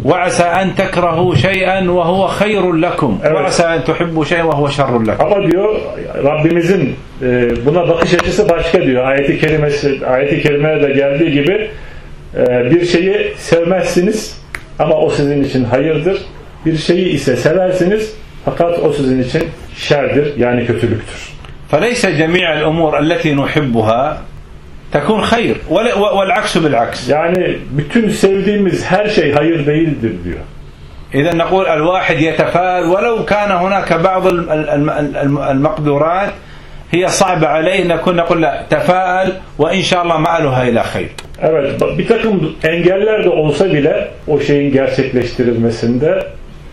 وعسى أن تكرهوا شيئا وهو خير لكم Evet. وعسى أن تحبوا شيئا وهو شر لكم Ama diyor Rabbimizin e, buna bakış açısı başka diyor. Ayeti kerimesi ayeti kerimede de geldiği gibi e, bir şeyi sevmezsiniz ama o sizin için hayırdır. Bir şeyi ise seversiniz fakat o sizin için şerdir yani kötülüktür. فليس جميع الأمور التي نحبها تكون خير والعكس بالعكس Yani bütün sevdiğimiz her şey hayır değildir diyor. إذا نقول الواحد يتفاءل ولو كان هناك بعض الم- الم- الم- المقدورات هي صعبة عليه نكون نقول لا تفاءل وإن شاء الله مآلها إلى خير Evet bir takım engeller de olsa bile o şeyin gerçekleştirilmesinde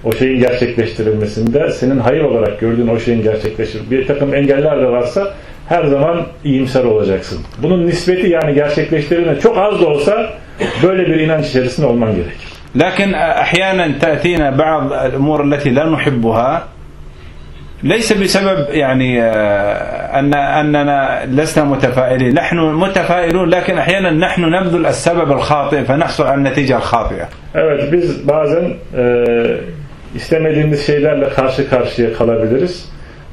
o şeyin gerçekleştirilmesinde senin hayır olarak gördüğün o şeyin gerçekleşir. Bir takım engeller de varsa her zaman iyimser olacaksın. Bunun nispeti yani gerçekleştirilme çok az da olsa böyle bir inanç içerisinde olman gerekir. لكن أحيانا تأتينا بعض الأمور التي لا نحبها ليس بسبب يعني آه، أن أننا لسنا متفائلين نحن متفائلون لكن أحيانا نحن نبذل السبب الخاطئ فنحصل على النتيجة الخاطئة Evet biz bazen e, istemediğimiz şeylerle karşı karşıya kalabiliriz.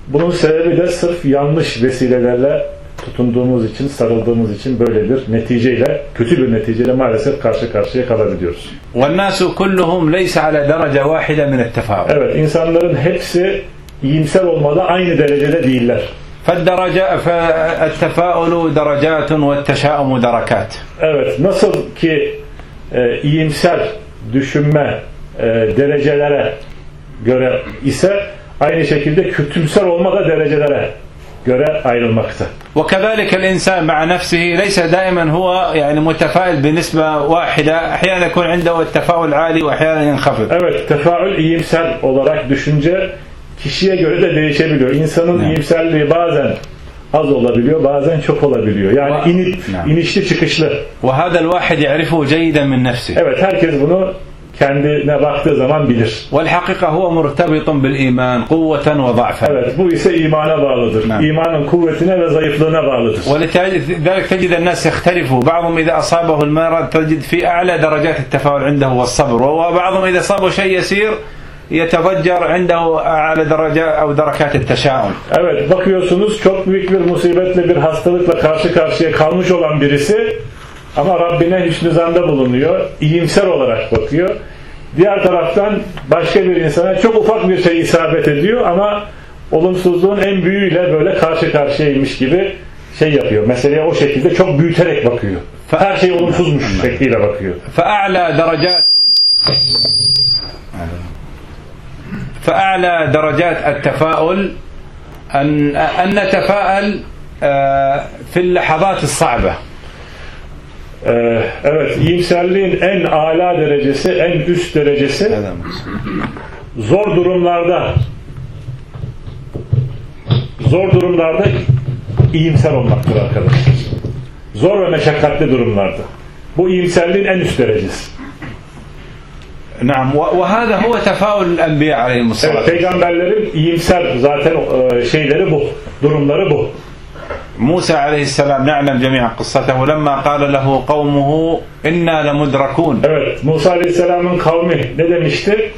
Bunun sebebi de sırf yanlış vesilelerle tutunduğumuz için, sarıldığımız için böyle bir neticeyle, kötü bir neticeyle maalesef karşı karşıya kalabiliyoruz. والناس كلهم ليس على درجة واحدة من التفاؤل Evet, insanların hepsi iyimser olmada aynı derecede değiller. فالدرجة فالتفاؤل درجات والتشاؤم دركات Evet, nasıl ki e, iyimser düşünme e, derecelere göre ise aynı şekilde kötümser olma da derecelere göre ayrılmakta. وكذلك الإنسان مع نفسه ليس دائما هو يعني متفائل بنسبة واحدة أحيانا يكون عنده التفاؤل عالي وأحيانا ينخفض Evet, tefaül iyimser olarak düşünce kişiye göre de değişebiliyor. İnsanın Evet. iyimserliği bazen az olabiliyor, bazen çok olabiliyor. Yani Va- init, Evet. inişli çıkışlı. وهذا الواحد يعرفه جيدا من نفسه Evet, herkes bunu kendine baktığı zaman bilir. والحقيقة هو مرتبط بالإيمان قوة وضعفا Evet, bu ise imana bağlıdır. Evet. İmanın kuvvetine ve zayıflığına bağlıdır. ولذلك تجد الناس يختلفوا بعضهم إذا أصابه المرض تجد في أعلى درجات التفاؤل عنده والصبر وبعضهم إذا أصابه شيء يسير يتفجر عنده أعلى درجات أو دركات التشاؤم Evet, bakıyorsunuz çok büyük bir musibetle, bir hastalıkla karşı karşıya kalmış olan birisi ama Rabbine hüsnü zanda bulunuyor. iyimser olarak bakıyor. Diğer taraftan başka bir insana çok ufak bir şey isabet ediyor ama olumsuzluğun en büyüğüyle böyle karşı karşıyaymış gibi şey yapıyor. Meseleye o şekilde çok büyüterek bakıyor. Her şey olumsuzmuş şekliyle bakıyor. فأعلى درجات فأعلى درجات التفاؤل أن أن نتفائل آه، في اللحظات الصعبة ee, evet, iyimserliğin en ala derecesi, en üst derecesi zor durumlarda zor durumlarda iyimser olmaktır arkadaşlar. Zor ve meşakkatli durumlarda. Bu iyimserliğin en üst derecesi. Naam ve hâzâ huve tefâulul enbiya aleyhimussalâtu. Evet, peygamberlerin iyimser zaten e, şeyleri bu, durumları bu. موسى عليه السلام نعلم جميعا قصته لما قال له قومه إنا لمدركون موسى عليه السلام من قومه ne demiştir?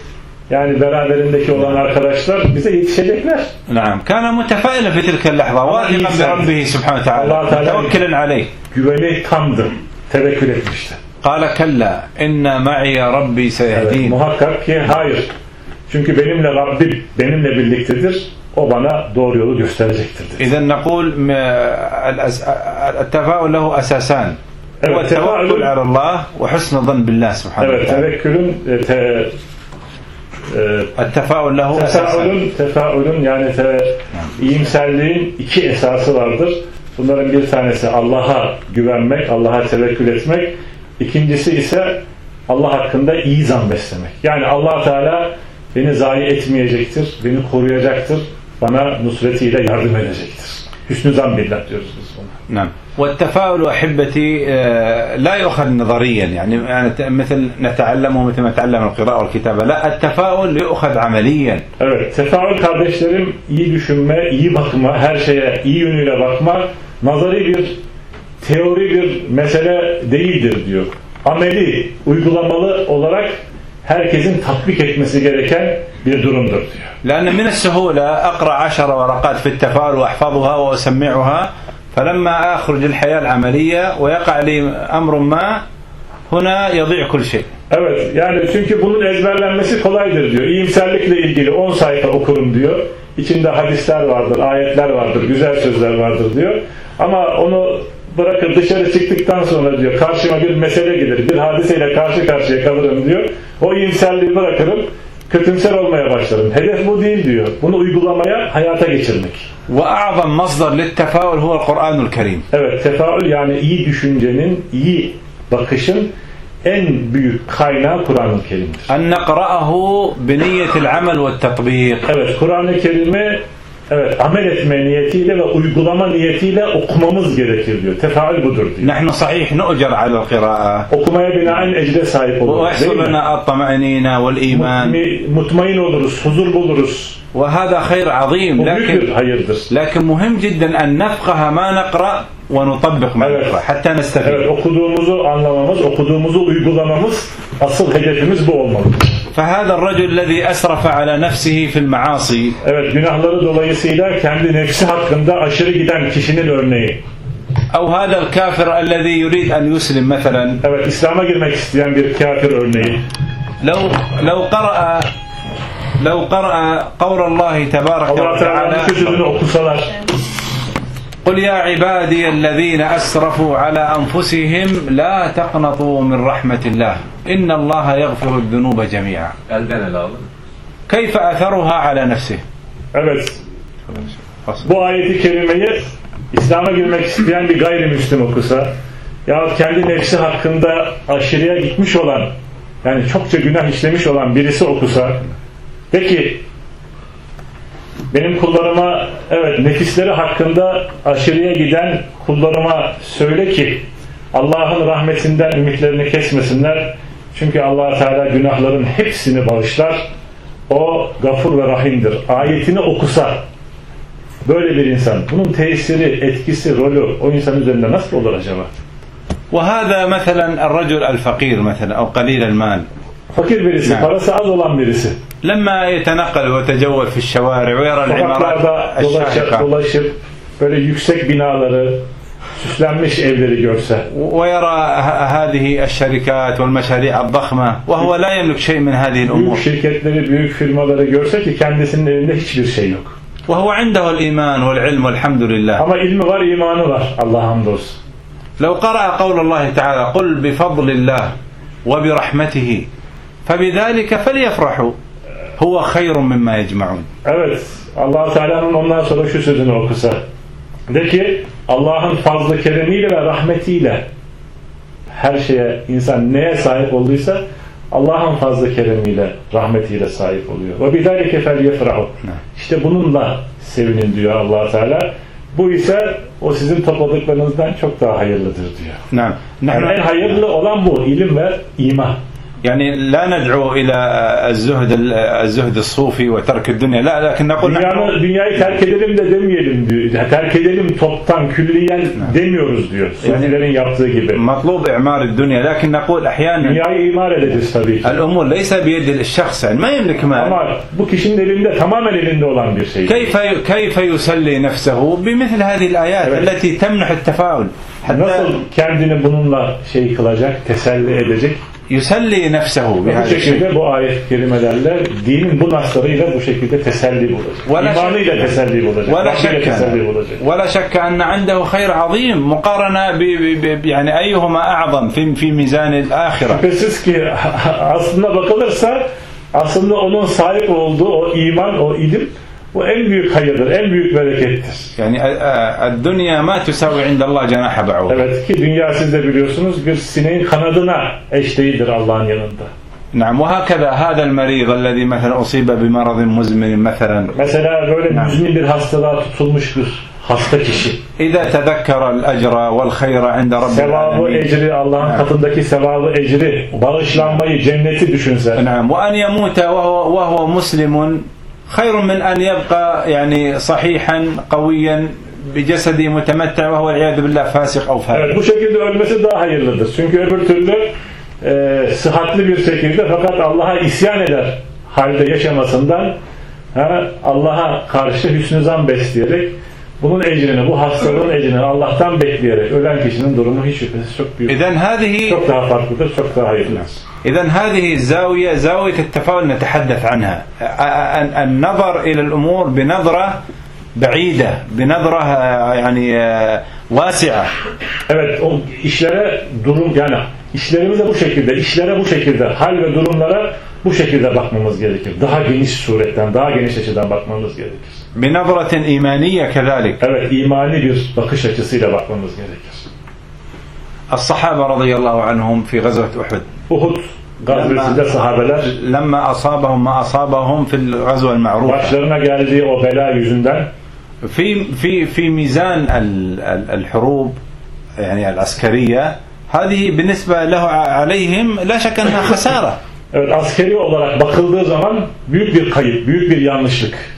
Yani beraberindeki olan arkadaşlar bize yetişecekler. نعم. كان متفائلا في تلك اللحظة. واثقا بربه سبحانه وتعالى. الله توكلا عليه. Güveni tamdı. Tevekkül etmişti. قال كلا إن معي ربي سيهدين. Evet, muhakkak ki hayır. Çünkü benimle Rabbim benimle. O bana doğru yolu gösterecektir. dedi. إذا نقول م- الأس- التفاؤل له أساسان هو Evet, التوكل tefaülün, على الله وحسن الظن بالله سبحانه evet, وتعالى tevekkülün e, te, e, التفاؤل له أساسان Tefaülün, tefaülün yani te, iyimserliğin iki esası vardır. Bunların bir tanesi Allah'a güvenmek, Allah'a tevekkül etmek. İkincisi ise Allah hakkında iyi zan beslemek. Yani allah Teala beni zayi etmeyecektir, beni koruyacaktır, bana nusretiyle yardım edecektir. Hüsnü zan billah diyoruz biz buna. نعم والتفاؤل أحبتي آه، لا يؤخذ نظريا يعني يعني ت- مثل نتعلمه مثل ما نتعلم القراءة والكتابة لا التفاؤل يؤخذ عمليا Evet, tefaül kardeşlerim iyi düşünme, iyi bakma, her şeye iyi yönüyle bakma, nazari bir, teori bir mesele değildir diyor. Ameli, uygulamalı olarak herkesin tatbik etmesi gereken bir durumdur diyor. لأن من السهولة أقرأ عشر ورقات في التفاؤل وأحفظها وأسمعها فلما أخرج الحياة العملية ويقع لي أمر ما هنا يضيع كل شيء Evet, yani çünkü bunun ezberlenmesi kolaydır diyor. İyimserlikle ilgili 10 sayfa okurum diyor. İçinde hadisler vardır, ayetler vardır, güzel sözler vardır diyor. Ama onu bırakır dışarı çıktıktan sonra diyor karşıma bir mesele gelir, bir hadiseyle karşı karşıya kalırım diyor. O iyimserliği bırakırım, kötümser olmaya başlarım. Hedef bu değil diyor. Bunu uygulamaya, hayata geçirmek. وأعظم مصدر للتفاؤل هو القرآن الكريم Evet, tefaül yani iyi düşüncenin, iyi bakışın en büyük kaynağı Kur'an-ı Kerim'dir. أن نقرأه بنية العمل والتطبيق Evet, Kur'an-ı Kerim'i evet, amel etme niyetiyle ve uygulama niyetiyle okumamız gerekir diyor. Tefaül budur diyor. نحن صحيح نؤجر على القراءة Okumaya binaen ecre sahip oluruz. mi? لنا الطمأنينة والإيمان Mutmi- Mutmain oluruz, huzur buluruz. وهذا خير عظيم لكن. لكن مهم جدا أن نفقه ما نقرأ ونطبق ما Evet. نقرأ حتى Evet, نستفيد okuduğumuzu anlamamız, okuduğumuzu uygulamamız asıl hedefimiz bu olmalı. فهذا الرجل الذي أسرف على نفسه في المعاصي Evet, günahları dolayısıyla kendi nefsi hakkında aşırı giden kişinin örneği. أو هذا الكافر الذي يريد أن يسلم مثلا Evet, İslam'a girmek isteyen bir kafir örneği. لو لو قرأ لو قرأ قول الله تبارك وتعالى. قل يا عبادي الذين أسرفوا على أنفسهم لا تقنطوا من رحمة الله إن الله يغفر الذنوب جميعا Elden ele alın. كيف أثرها على نفسه Evet, bu ayeti kerimeyi İslam'a girmek isteyen bir gayrimüslim okusa yahut kendi nefsi hakkında aşırıya gitmiş olan yani çokça günah işlemiş olan birisi okusa peki benim kullarıma evet nefisleri hakkında aşırıya giden kullarıma söyle ki Allah'ın rahmetinden ümitlerini kesmesinler çünkü allah Teala günahların hepsini bağışlar o gafur ve rahimdir ayetini okusa böyle bir insan bunun tesiri, etkisi, rolü o insan üzerinde nasıl olur acaba? وهذا مثلا الرجل الفقير مثلا أو قليل المال Fakir birisi, Evet. parası az olan birisi. لما يتنقل ويتجول في الشوارع ويرى العمارات Sokaklarda dolaşıp, الشاهقة dolaşıp böyle yüksek binaları, süslenmiş evleri görse ويرى هذه الشركات والمشاريع الضخمة وهو لا يملك شيء من هذه büyük الأمور şirketleri, büyük firmaları görse ki kendisinin elinde hiçbir şey yok. وهو عنده الإيمان والعلم والحمد لله Ama ilmi var, imanı var. Allah hamdolsun. لو قرأ قول الله تعالى قل بفضل الله وبرحمته فبذلك فليفرحوا هو خير مما يجمعون Evet, allah Teala'nın ondan sonra şu sözünü okusa. De ki Allah'ın fazlı keremiyle ve rahmetiyle her şeye insan neye sahip olduysa Allah'ın fazla keremiyle, rahmetiyle sahip oluyor. Ve bidalike felyefrahu. İşte bununla sevinin diyor allah Teala. Bu ise o sizin topladıklarınızdan çok daha hayırlıdır diyor. نعم Yani en نحن hayırlı olan bu, ilim ve iman. يعني لا ندعو إلى الزهد الزهد الصوفي وترك الدنيا لا لكن نقول نحن Dünyanı, dünyayı terk edelim de demeyelim diyor. Terk edelim toptan külliyen demiyoruz diyor. Sufilerin yaptığı gibi. مطلوب إعمار الدنيا لكن نقول أحيانا Dünyayı imar edeceğiz tabii ki. الأمور ليس بيد الشخص يعني ما يملك مال Ama bu kişinin elinde tamamen elinde olan bir şey. كيف كيف يسلي نفسه بمثل هذه الآيات Evet. التي تمنح التفاؤل حتى Nasıl kendini bununla şey kılacak, teselli edecek? يسلي نفسه Bu بهذا الشيء şekilde bu ayet kelimelerle dinin bu naslarıyla bu şekilde teselli bulacak. Vela İmanıyla şek- teselli bulacak. ولا Rabbiyle شك teselli bulacak. ولا شك أن عنده خير عظيم مقارنة ب ب- ب- يعني أيهما أعظم في في ميزان الآخرة Şüphesiz ki aslında bakılırsa aslında onun sahip olduğu o iman, o ilim bu en büyük hayırdır, en büyük berekettir. يعني آه، آه، الدنيا ما تساوي عند الله جناح بعوض Evet ki dünya siz de biliyorsunuz bir sineğin kanadına eş değildir Allah'ın yanında. نعم وهكذا هذا المريض الذي مثلا أصيب بمرض مزمن مثلا Mesela böyle müzmin bir hastalığa tutulmuş bir hasta kişi. إذا تذكر الأجر والخير عند رب Sevabı, العالمين ecri, Allah'ın katındaki sevabı, ecri, bağışlanmayı, cenneti düşünse. نعم وأن يموت وهو, وهو مسلم خير من أن يبقى يعني صحيحا قويا بجسده متمتع وهو والعياذ بالله فاسق أو فاجر Evet, bu şekilde ölmesi daha hayırlıdır. Çünkü öbür türlü e, sıhhatli bir şekilde fakat Allah'a isyan eder halde yaşamasından ha, Allah'a karşı hüsnü zan besleyerek bunun ecrini, bu hastalığın ecrini Allah'tan bekleyerek ölen kişinin durumu hiç şüphesiz çok büyük. إذا هذه Çok daha farklıdır, çok daha hayırlıdır. إذا هذه الزاوية زاوية التفاؤل نتحدث عنها ال- النظر إلى الأمور بنظرة بعيدة بنظرة آه، يعني آه، واسعة Evet, o işlere durum yani işlerimize bu şekilde, işlere bu şekilde, hal ve durumlara bu şekilde bakmamız gerekir. Daha geniş suretten, daha geniş açıdan bakmamız gerekir. بنظرة إيمانية كذلك Evet, imani bir bakış açısıyla bakmamız gerekir. الصحابة رضي الله عنهم في غزوة أحد Uhud لما أصابهم ما أصابهم في الغزوة المعروفة başlarına geldiği o bela yüzünden في في في ميزان ال- ال- الحروب يعني العسكرية هذه بالنسبة له عليهم لا شك أنها خسارة evet askeri olarak bakıldığı zaman büyük bir kayıp, büyük bir yanlışlık.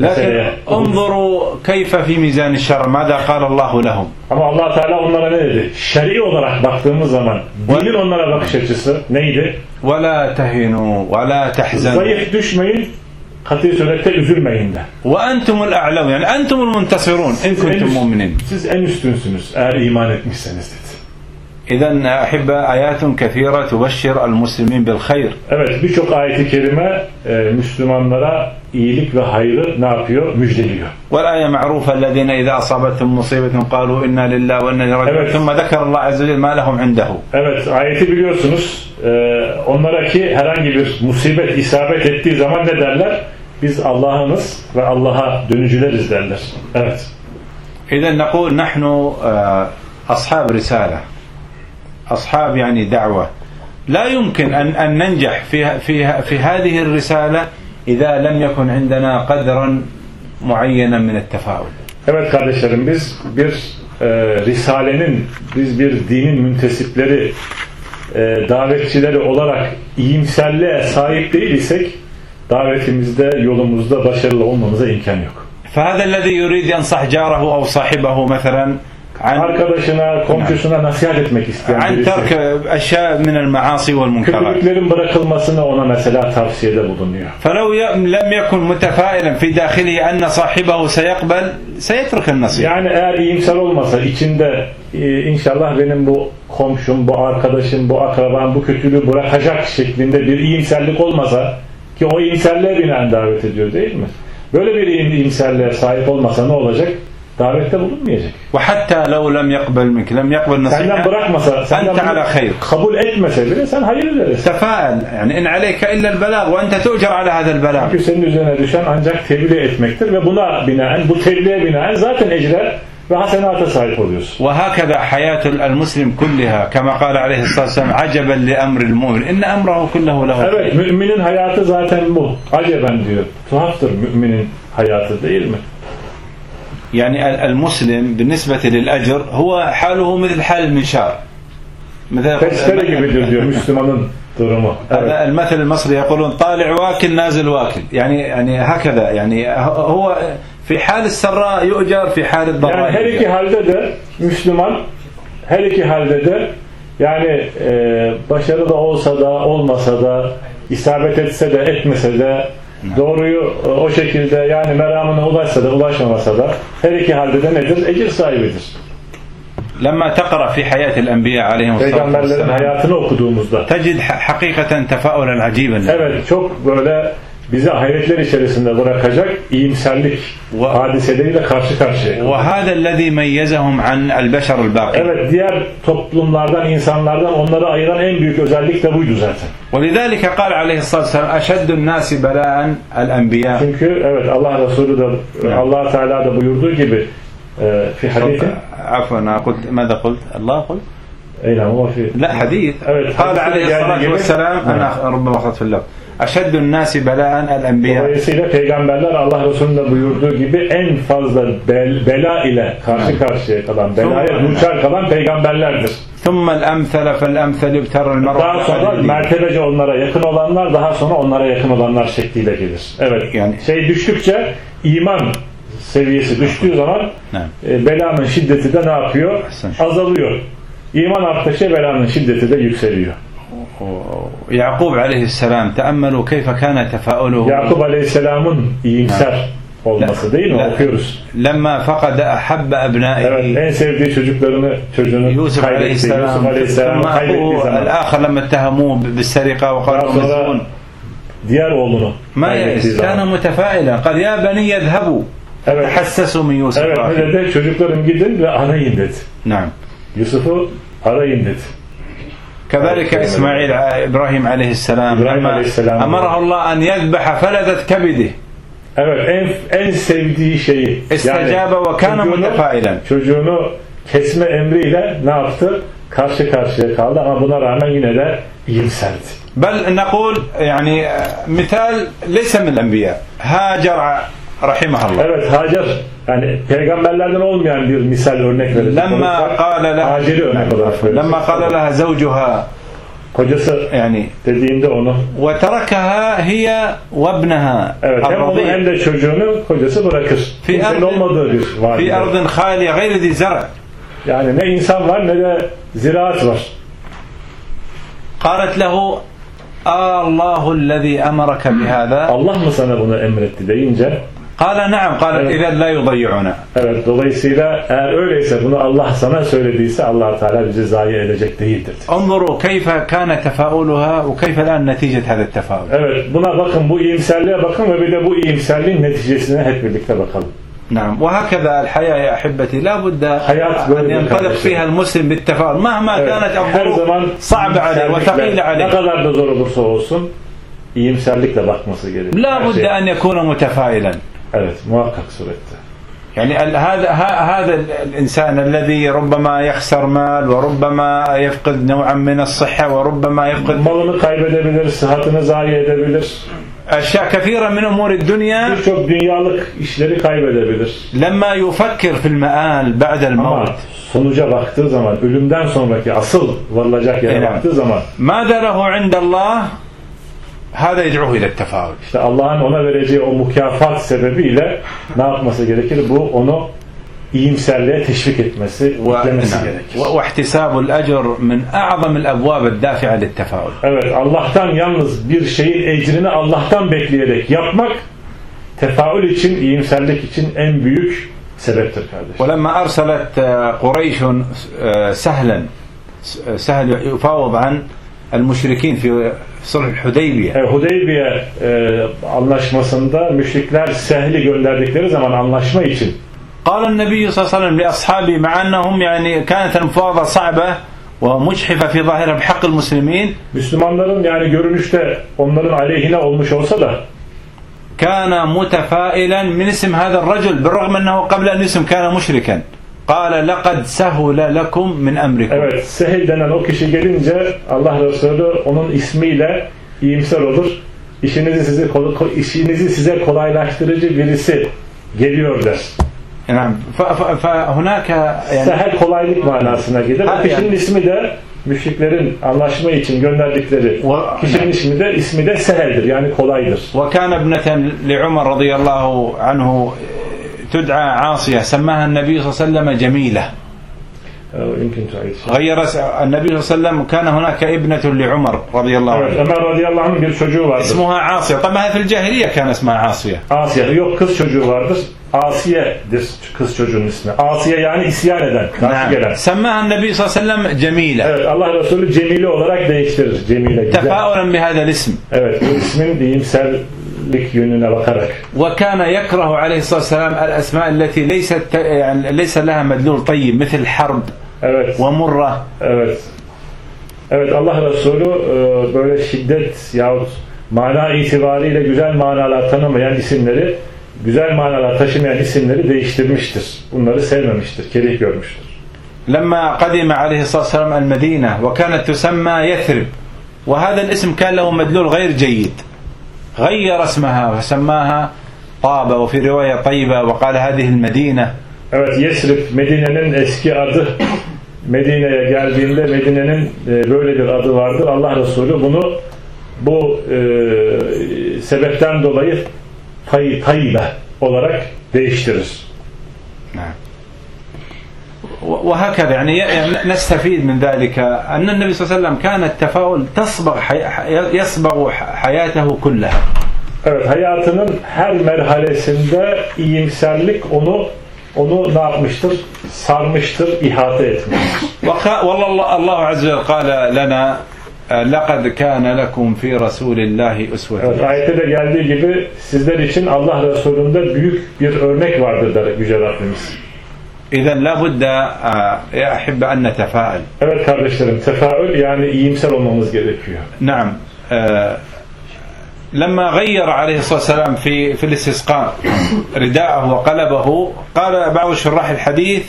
لكن انظروا كيف في ميزان الشر ماذا قال الله لهم Ama Allah Teala onlara ne dedi? Şer'i olarak baktığımız zaman dinin onlara bakış açısı neydi? ولا تهنوا ولا تحزنوا Zayıf düşmeyin, katı surette üzülmeyin de. وأنتم الأعلون يعني أنتم المنتصرون إن Siz en, كنتم üst- مؤمنين siz en üstünsünüz eğer iman etmişseniz İzen ahibbe ayatun kethira tubşir al muslimin bil hayr. Evet birçok ayeti kerime e, Müslümanlara iyilik ve hayrı ne yapıyor? Müjdeliyor. Vel ayye ma'rufe allazina iza asabethum musibetun qalu inna lillahi ve inna ileyhi raciun. Evet. Thumma zekara Allah azze ve celle ma lehum. Evet ayeti biliyorsunuz. E, onlara ki herhangi bir musibet isabet ettiği zaman ne derler? Biz Allah'ınız ve Allah'a dönücüleriz derler. Evet. İzen nekul nahnu ashab risale. أصحاب يعني دعوة لا يمكن أن أن ننجح في في في هذه الرسالة إذا لم يكن عندنا قدرا معينا من التفاؤل Evet kardeşlerim biz bir e, Risale'nin, biz bir dinin müntesipleri, e, davetçileri olarak iyimserliğe sahip değil isek davetimizde, yolumuzda başarılı olmamıza imkan yok. فهذا الذي يريد ينصح جاره أو صاحبه مثلا عن Arkadaşına, komşusuna nasihat etmek isteyen عن birisi, ترك أشياء من المعاصي والمنكرات kötülüklerin bırakılmasını ona mesela tavsiyede bulunuyor. فلو ي- لم يكن متفائلا في داخله أن صاحبه سيقبل سيترك النصيحة Yani eğer iyimser olmasa içinde e, inşallah benim bu komşum, bu arkadaşım, bu akrabam bu kötülüğü bırakacak şeklinde bir iyimserlik olmasa ki o iyimserliğe binaen davet ediyor değil mi? Böyle bir iyim- iyimserliğe sahip olmasa ne olacak? davette bulunmayacak. Ve hatta lev lem yakbel minke lem yakbel nasiha. Senden bırakmasa, senden ente ala hayır. kabul etmese bile sen hayır verirsin. Tefael. Yani en aleyke illel belag ve ente tucar ala hadel belag. Çünkü senin üzerine düşen ancak tebliğ etmektir ve buna binaen, bu tebliğe binaen zaten ecre ve hasenata sahip oluyorsun. Ve hakeza hayatul muslim kulliha kema kâle aleyhissalâhu vesselam aceben li emril mu'min inne emrahu kullahu lehu. Evet müminin hayatı zaten bu. Aceben diyor. Tuhaftır müminin hayatı değil mi? يعني ال- المسلم بالنسبة للأجر هو حاله مثل حال المنشار. مثل. هذا المثل المصري يقولون طالع واكل نازل واكل. يعني يعني هكذا. يعني هو في حال السراء يؤجر في حال Yani الضراء her iki halde de Müslüman her iki halde de yani e, başarılı olsa da olmasa da isabet etse de etmese de doğruyu e, o şekilde yani meramına ulaşsa da ulaşmamasa da her iki halde de nedir? Ecir sahibidir. لما تقرأ في حياة الأنبياء عليهم الصلاة Peygamberlerin والسلام hayatını okuduğumuzda تجد ح- حقيقة تفاؤلا عجيبا evet çok böyle bizi hayretler içerisinde bırakacak iyimserlik Ve- hadiseleriyle karşı karşıya. وهذا الذي ميزهم عن البشر الباقي Evet diğer toplumlardan, insanlardan onları ayıran en büyük özellik de buydu zaten. ولذلك قال عليه الصلاة والسلام أشد الناس بلاء الأنبياء Çünkü evet Allah Resulü de Allah Teala da buyurduğu gibi e, fi hadisi عفوا أنا قلت ماذا قلت الله قلت Eylem ama fi لا حديث Evet, قال hadiste عليه geldiği الصلاة gibi- والسلام أنا ربما أخذت في اللفظ أشد الناس بلاء الأنبياء Dolayısıyla peygamberler Allah Resulü'nün de buyurduğu gibi en fazla bel- bela ile karşı karşıya kalan, belaya Sonra- duçar kalan peygamberlerdir. ثم الأمثل فالأمثل يبتر المرء Daha sonra بقلبه. mertebece onlara yakın olanlar, daha sonra onlara yakın olanlar şekliyle gelir. Evet. Yani- şey düştükçe iman seviyesi düştüğü zaman Evet. e, belanın şiddeti de ne yapıyor? Ahsen. Azalıyor. İman arttıkça belanın şiddeti de yükseliyor. يعقوب عليه السلام تأملوا كيف كان تفاؤله Yakup Aleyhisselam'ın iyimser olması değil mi? La- Okuyoruz. لما فقد أحب Evet, أبنائه en sevdiği çocuklarını, çocuğunu يوسف عليه kaybetti. Yusuf السلام Aleyhisselam'ı ثم kaybettiği أخوه zaman الآخر لما اتهموه بالسرقة daha وقالوا sonra مزون diğer oğlunu ما kaybettiği يئس كان zaman. متفائلا قال يا بني اذهبوا Evet, تحسسوا من يوسف evet ne وأخيه. dedi? Çocuklarım gidin ve arayın dedi. نعم Yusuf'u arayın dedi. كذلك إسماعيل ع- إبراهيم عليه السلام إبراهيم لما عليه السلام. أمره الله أن يذبح فلذت كبده Evet en en sevdiği şeyi استجاب وكان çocuğunu- متفائلا çocuğunu kesme emriyle ne yaptı? Karşı karşıya kaldı ama buna rağmen yine de iyimserdi. بل نقول يعني آه، مثال ليس من الأنبياء هاجر ع- رحمه الله Evet Hacer yani peygamberlerden olmayan bir misal örnek verecek لما olursak, قال لها Hacer'i örnek olarak verecek. لما قال لها زوجها Kocası يعني dediğinde onu وتركها هي وابنها evet hem onu hem الرضيع de çocuğunu kocası bırakır. في Kimsenin أرض olmadığı bir في vadide. أرض خالية غير ذي زرع Yani ne insan var ne de ziraat var. قالت له آه الله الذي أمرك بهذا Allah mı sana bunu emretti deyince قال نعم قال Evet. إذا لا يضيعنا evet dolayısıyla eğer öyleyse bunu Allah sana söylediyse allah Teala bizi zayi edecek değildir. انظروا كيف كان تفاؤلها وكيف الآن نتيجة هذا التفاؤل Evet buna bakın bu iyimserliğe bakın ve bir de bu iyimserliğin neticesine hep birlikte bakalım. نعم وهكذا الحياة يا أحبتي لا بد حياة أن بين ينطلق الكافرين. فيها المسلم بالتفاؤل مهما Evet, كانت her zaman الظروف صعبة عليه iyimserlikle, وثقيلة ne عليه kadar da zor olursa olsun iyimserlikle bakması gerekiyor. لا Her بد şey. أن يكون متفائلا Evet muhakkak surette. يعني هذا هذا ال- الإنسان الذي ربما يخسر مال وربما يفقد نوعا من الصحة وربما يفقد Malını kaybedebilir, sıhhatini zayi edebilir. أشياء كثيرة من أمور الدنيا Birçok dünyalık işleri kaybedebilir. لما يفكر في المآل بعد Ama الموت sonuca baktığı zaman, ölümden sonraki asıl varılacak yere baktığı zaman ماذا له عند الله هذا يدعوه إلى التفاؤل işte Allah'ın ona vereceği o mükafat sebebiyle ne yapması gerekir? Bu onu iyimserliğe teşvik etmesi, yüklemesi نعم. gerekir. و- واحتساب الأجر من أعظم الأبواب الدافعة للتفاؤل Evet, Allah'tan yalnız bir şeyin ecrini Allah'tan bekleyerek yapmak tefaül için, iyimserlik için en büyük sebeptir kardeşim. ولما أرسلت آه، قريش آه، سهلا س- سهل يفاوض عن المشركين في صلح الحديبية E, Hudeybiye e, anlaşmasında müşrikler Sehl'i gönderdikleri zaman anlaşma için قال النبي صلى الله عليه وسلم لأصحابه مع أنهم يعني كانت المفاوضة صعبة ومجحفة في ظاهرها بحق المسلمين Müslümanların yani görünüşte onların aleyhine olmuş olsa da كان متفائلا من اسم هذا الرجل بالرغم أنه قبل أن يسلم كان مشركا قال لقد سهل لكم من أمركم evet Sehl denen o kişi gelince Allah Resulü onun ismiyle iyimser olur. İşinizi size kol- ko- işinizi size kolaylaştırıcı birisi geliyor der. نعم ف- ف- فهناك يعني Sehel kolaylık manasına gelir. Ha, O kişinin yani- ismi de müşriklerin anlaşma için gönderdikleri Ve- kişinin ismi de ismi de Sehel'dir. Yani kolaydır. وكان ابنة لعمر رضي الله عنه تدعى عاصية سماها النبي صلى الله عليه وسلم جميلة. غير النبي صلى الله عليه وسلم كان هناك ابنة لعمر رضي الله عنه. عمر رضي الله عنه bir çocuğu اسمها عاصية. طبعا في الجاهلية كان اسمها عاصية. عاصية. yok kız çocuğu vardır عاصية kız çocuğun ismi عاصية يعني isyan eden نعم. سماها النبي صلى الله عليه وسلم جميلة. الله رسوله جميلة olarak değiştirir جميلة. تفاؤلا بهذا الاسم. evet bu ismin وكان يكره عليه الصلاة والسلام الأسماء التي ليست يعني ليس لها مدلول طيب مثل حرب Evet. ومرة Evet. Evet Allah Resulü e, böyle şiddet yahut mana itibariyle güzel manalar tanımayan isimleri, güzel manalar taşımayan isimleri değiştirmiştir. Bunları sevmemiştir, kerih görmüştür. لما قدم عليه الصلاة والسلام المدينة وكانت تسمى يثرب وهذا الاسم كان له مدلول غير جيد غير اسمها وسماها طابة وفي رواية طيبة وقال هذه المدينة Evet Yesrib Medine'nin eski adı Medine'ye geldiğinde Medine'nin e, böyle bir adı vardır. Allah Resulü bunu bu e, sebepten dolayı tay, Tayyibe olarak değiştirir. وهكذا يعني يعني نستفيد من ذلك أن النبي صلى الله عليه وسلم كان التفاؤل تصبغ حي... يصبغ حياته كلها Evet hayatının her merhalesinde iyimserlik onu onu ne yapmıştır? Sarmıştır, ihate etmiştir. وخ- والله الله- الله عز وجل قال لنا آه، لقد كان لكم في رسول الله أسوة Evet, ayette de geldiği gibi sizler için Allah Resulü'nde büyük bir örnek vardır der Yüce Rabbimiz. إذا لابد آه، يا أحبة أن نتفائل Evet kardeşlerim, tefaül yani iyimser olmamız gerekiyor. نعم آه، لما غير عليه الصلاة والسلام في في الاستسقاء رداءه وقلبه قال بعض شراح الحديث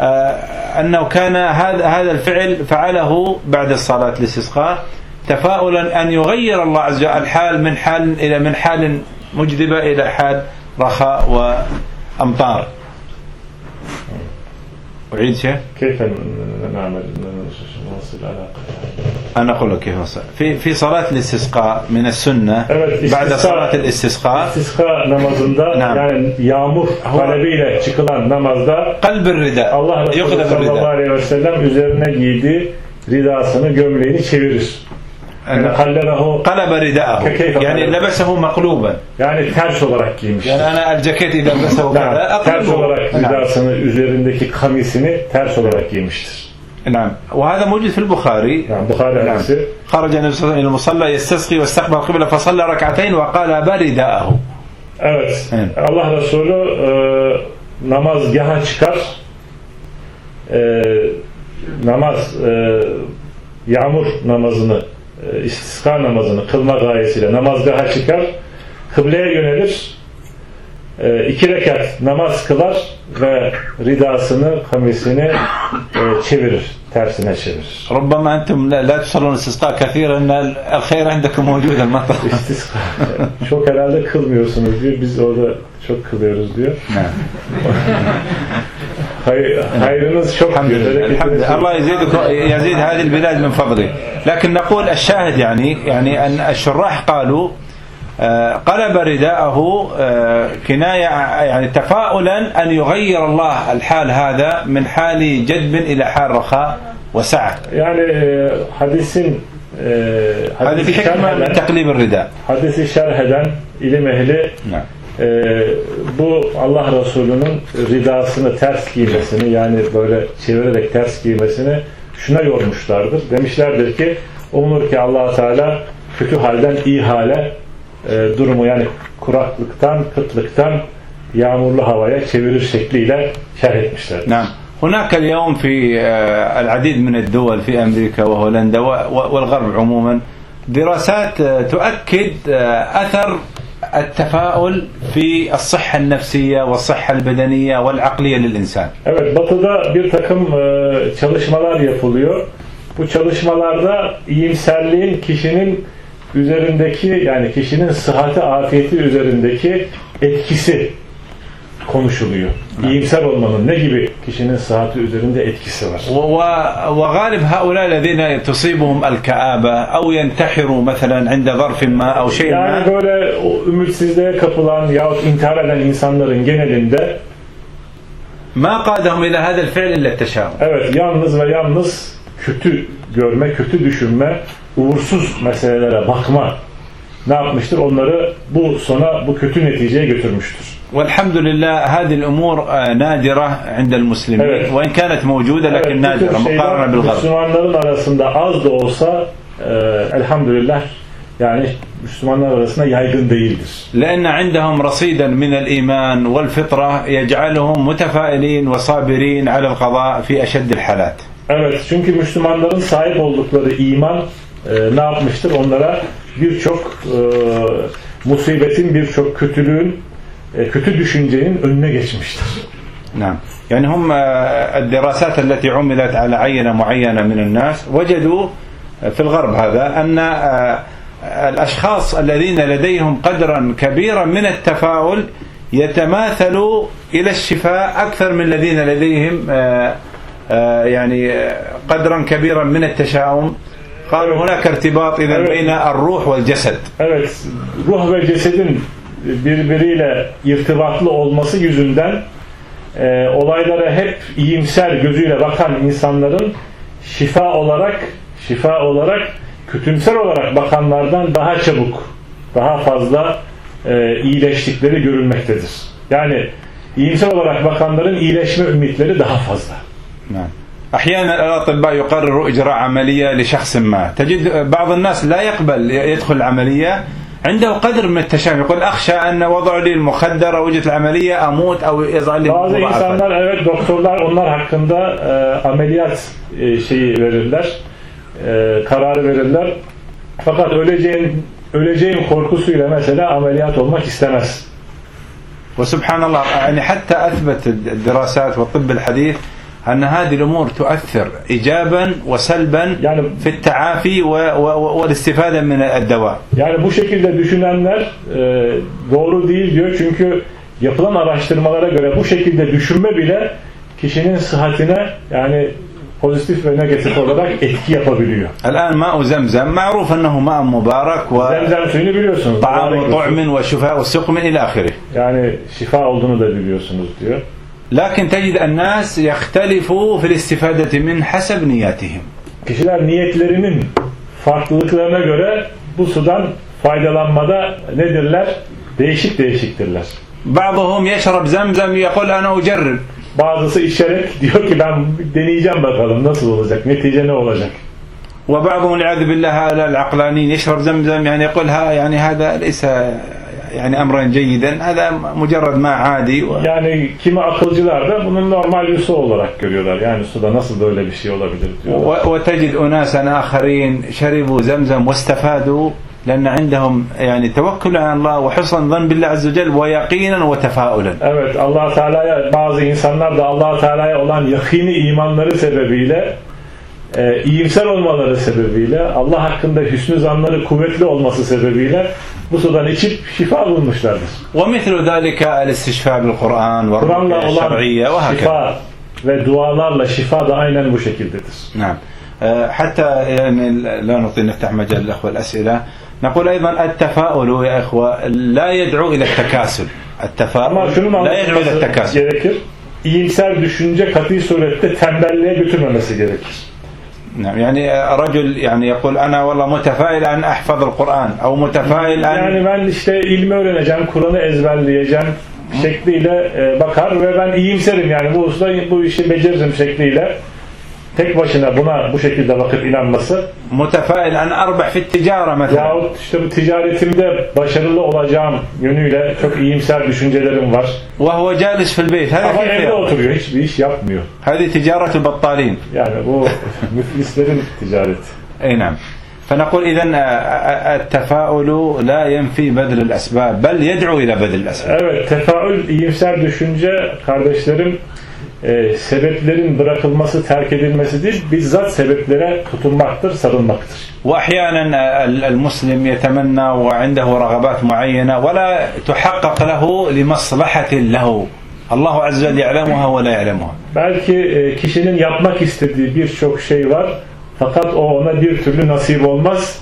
آه، أنه كان هذا هذا الفعل فعله بعد الصلاة الاستسقاء. تفاؤلا أن يغير الله عز وجل الحال من حال إلى من حال مجذبة إلى حال رخاء وأمطار. أعيد شيء كيف نعمل نواصل العلاقة أنا أقول لك كيف أصل. في في صلاة الاستسقاء من السنة Evet, بعد istisqa- صلاة الاستسقاء İstisqa namazında Naam. yani yağmur talebiyle çıkılan namazda قلب الرداء Allah Resulü يقلب sallallahu الرداء aleyhi ve sellem üzerine giydiği ridasını, gömleğini çevirir. Yani أنا- kallerehu قلب رداءه كيف يعني قلب؟ لبسه مقلوبا yani ters olarak giymiştir. يعني أنا الجاكيت إذا لبسه كذا Naam, ters olarak أقلبه نعم. ridasını, üzerindeki kamisini ters olarak giymiştir. نعم وهذا موجود في البخاري Yani Bukhari نعم. hadisi. خرج النبي صلى الله عليه وسلم إلى المصلى يستسقي واستقبل القبلة فصلى ركعتين وقلب رداءه Evet. Evet. Allah Resulü e, namazgaha çıkar. E, namaz e, yağmur namazını e, istisqa namazını kılma gayesiyle namazgaha çıkar. Kıbleye yönelir. E, iki rekat namaz kılar ve ridasını, kamisini e, çevirir. Tersine çevirir. ربما أنتم لا, لا تصلون الاستسقاء كثيرا أن الخير عندكم موجود المطر İstisqa. çok herhalde kılmıyorsunuz diyor. Biz orada çok kılıyoruz diyor. çok الحمد. لله. الله يزيدكم يزيد هذه البلاد من فضله. لكن نقول الشاهد يعني يعني أن الشراح قالوا آه، قلب رداءه آه، كناية يعني تفاؤلا أن يغير الله الحال هذا من حال جدب إلى حال رخاء وسعة. e, hadisin e, هذه hadisi الحكمة şerh من eden, تقليب الرداء. hadisi şerh eden ilim ehli نعم. e, bu Allah Resulü'nün ridasını ters giymesini yani böyle çevirerek ters giymesini şuna yormuşlardır. Demişlerdir ki umulur ki allah Teala kötü halden iyi hale e, durumu yani kuraklıktan, kıtlıktan yağmurlu havaya çevirir şekliyle şerh etmişler. نعم هناك اليوم في آه، العديد من الدول في أمريكا وهولندا و- والغرب عموما دراسات آه، تؤكد آه، أثر التفاؤل في الصحة النفسية والصحة البدنية والعقلية للإنسان Evet, Batı'da bir takım e, çalışmalar yapılıyor. Bu çalışmalarda iyimserliğin kişinin üzerindeki yani kişinin sıhhati afiyeti üzerindeki etkisi konuşuluyor. İyimser olmanın ne gibi kişinin sıhhati üzerinde etkisi var? و- و- وغالب هؤلاء الذين تصيبهم الكآبة أو ينتحروا مثلا عند ظرف ما أو شيء Yani ما böyle o ümitsizliğe kapılan yahut intihar eden insanların genelinde ما قادهم إلى هذا الفعل إلا التشاؤم evet yalnız ve yalnız kötü görme, kötü düşünme, uğursuz meselelere bakma ne yapmıştır? Onları bu sona, bu kötü neticeye götürmüştür. والحمد لله هذه الأمور آه، نادرة عند المسلمين Evet. وإن كانت موجودة Evet, لكن bu نادرة مقارنة بالغرب Müslümanların arasında az da olsa e, elhamdülillah yani Müslümanlar arasında yaygın değildir. لأن عندهم رصيدا من الإيمان والفطرة يجعلهم متفائلين وصابرين على القضاء في أشد الحالات Evet çünkü Müslümanların sahip oldukları iman e, ne yapmıştır? Onlara birçok e, musibetin, birçok kötülüğün, e, kötü düşüncenin önüne geçmiştir. نعم يعني هم الدراسات التي عملت على عينة معينة من الناس وجدوا في الغرب هذا أن الأشخاص الذين لديهم قدرا كبيرا من التفاؤل يتماثلوا إلى الشفاء أكثر من الذين لديهم يعني قدرا كبيرا من التشاؤم قالوا هناك ارتباط إذا بين الروح والجسد Evet, ruh ve cesedin birbiriyle irtibatlı olması yüzünden e, olaylara hep iyimser gözüyle bakan insanların şifa olarak şifa olarak kötümser olarak bakanlardan daha çabuk, daha fazla e, iyileştikleri görülmektedir. Yani iyimser olarak bakanların iyileşme ümitleri daha fazla. نعم. أحيانا الأطباء يقرروا إجراء عملية لشخص ما تجد بعض الناس لا يقبل يدخل العملية عنده قدر من التشاؤم يقول أخشى أن وضعوا لي المخدر أو وجدت العملية أموت أو يظهر لي Bazı insanlar evet doktorlar onlar hakkında e, ameliyat e, şeyi verirler, e, kararı verirler. Fakat öleceğin öleceğin korkusuyla mesela ameliyat olmak istemez. وسبحان الله يعني حتى أثبت الدراسات والطب الحديث أن هذه الأمور تؤثر إيجابا وسلبا يعني في التعافي و- و- والاستفادة من الدواء Yani bu şekilde düşünenler e, doğru değil diyor çünkü yapılan araştırmalara göre bu şekilde düşünme bile kişinin sıhhatine yani pozitif ve negatif olarak etki yapabiliyor. الآن ماء زمزم معروف أنه ماء مبارك Zemzem suyunu biliyorsunuz. وطعام Mübarek bir su. طعم وشفاء وسقم إلى آخره Yani şifa olduğunu da biliyorsunuz diyor. لكن تجد الناس يختلفوا في الاستفادة منه حسب نياتهم Kişiler niyetlerinin farklılıklarına göre bu sudan faydalanmada nedirler? Değişik değişiktirler. بعضهم يشرب زمزم يقول أنا أجرب Bazısı içerek diyor ki ben deneyeceğim bakalım nasıl olacak, netice ne olacak. وبعضهم والعياذ بالله هؤلاء العقلانيين يشرب زمزم يعني يقول ها يعني هذا ليس يعني امرا جيدا هذا مجرد ماء عادي و... Yani kimi akılcılar da bunun normal bir su olarak görüyorlar. Yani suda nasıl böyle bir şey olabilir diyorlar. و- وتجد اناسا اخرين شربوا زمزم واستفادوا لان عندهم يعني توكل على الله وحسن ظن بالله عز وجل ويقينا وتفاؤلا Evet allah Teala'ya bazı insanlar da allah Teala'ya olan yakini imanları sebebiyle e, iyimser olmaları sebebiyle Allah hakkında hüsnü zanları kuvvetli olması sebebiyle bu sudan içip şifa bulmuşlardır. ومثل ذلك الاستشفاء بالقران Kur'an'la والرقيه olan الشرعيه وهكذا şifa ve dualarla şifa da aynen bu şekildedir. نعم آه، حتى يعني لا نطيل نفتح مجال الأخوة الأسئلة نقول أيضا التفاؤل يا إخوة لا يدعو إلى التكاسل Ama التفاؤل şunun لا يدعو إلى anlatılması التكاسل gerekir. İyimser düşünce katı surette tembelliğe götürmemesi gerekir. نعم يعني آه، رجل يعني يقول أنا والله متفائل أن أحفظ القرآن أو متفائل أن Yani ben işte ilmi öğreneceğim, Kur'an'ı ezberleyeceğim şekliyle e, bakar ve ben iyimserim yani bu usta bu işi beceririm şekliyle tek başına buna bu şekilde bakıp inanması متفائل أن أربح في التجارة مثلا yahut işte bu ticaretimde başarılı olacağım yönüyle çok iyimser düşüncelerim var. وهو جالس في البيت هذا Ama كيف evde يرضى؟ oturuyor, hiçbir iş yapmıyor. هذه تجارة البطالين Yani bu müflislerin ticareti. أي نعم فنقول إذا التفاؤل لا ينفي بذل الأسباب بل يدعو إلى بذل الأسباب Evet, tefaül, iyimser düşünce kardeşlerim e, sebeplerin bırakılması, terk edilmesi değil, bizzat sebeplere tutunmaktır, sarılmaktır. وأحيانا ال- المسلم يتمنى وعنده رغبات معينة ولا تحقق له لمصلحة له الله عز وجل يعلمها ولا يعلمها Belki e, kişinin yapmak istediği birçok şey var. Fakat o ona bir türlü nasip olmaz.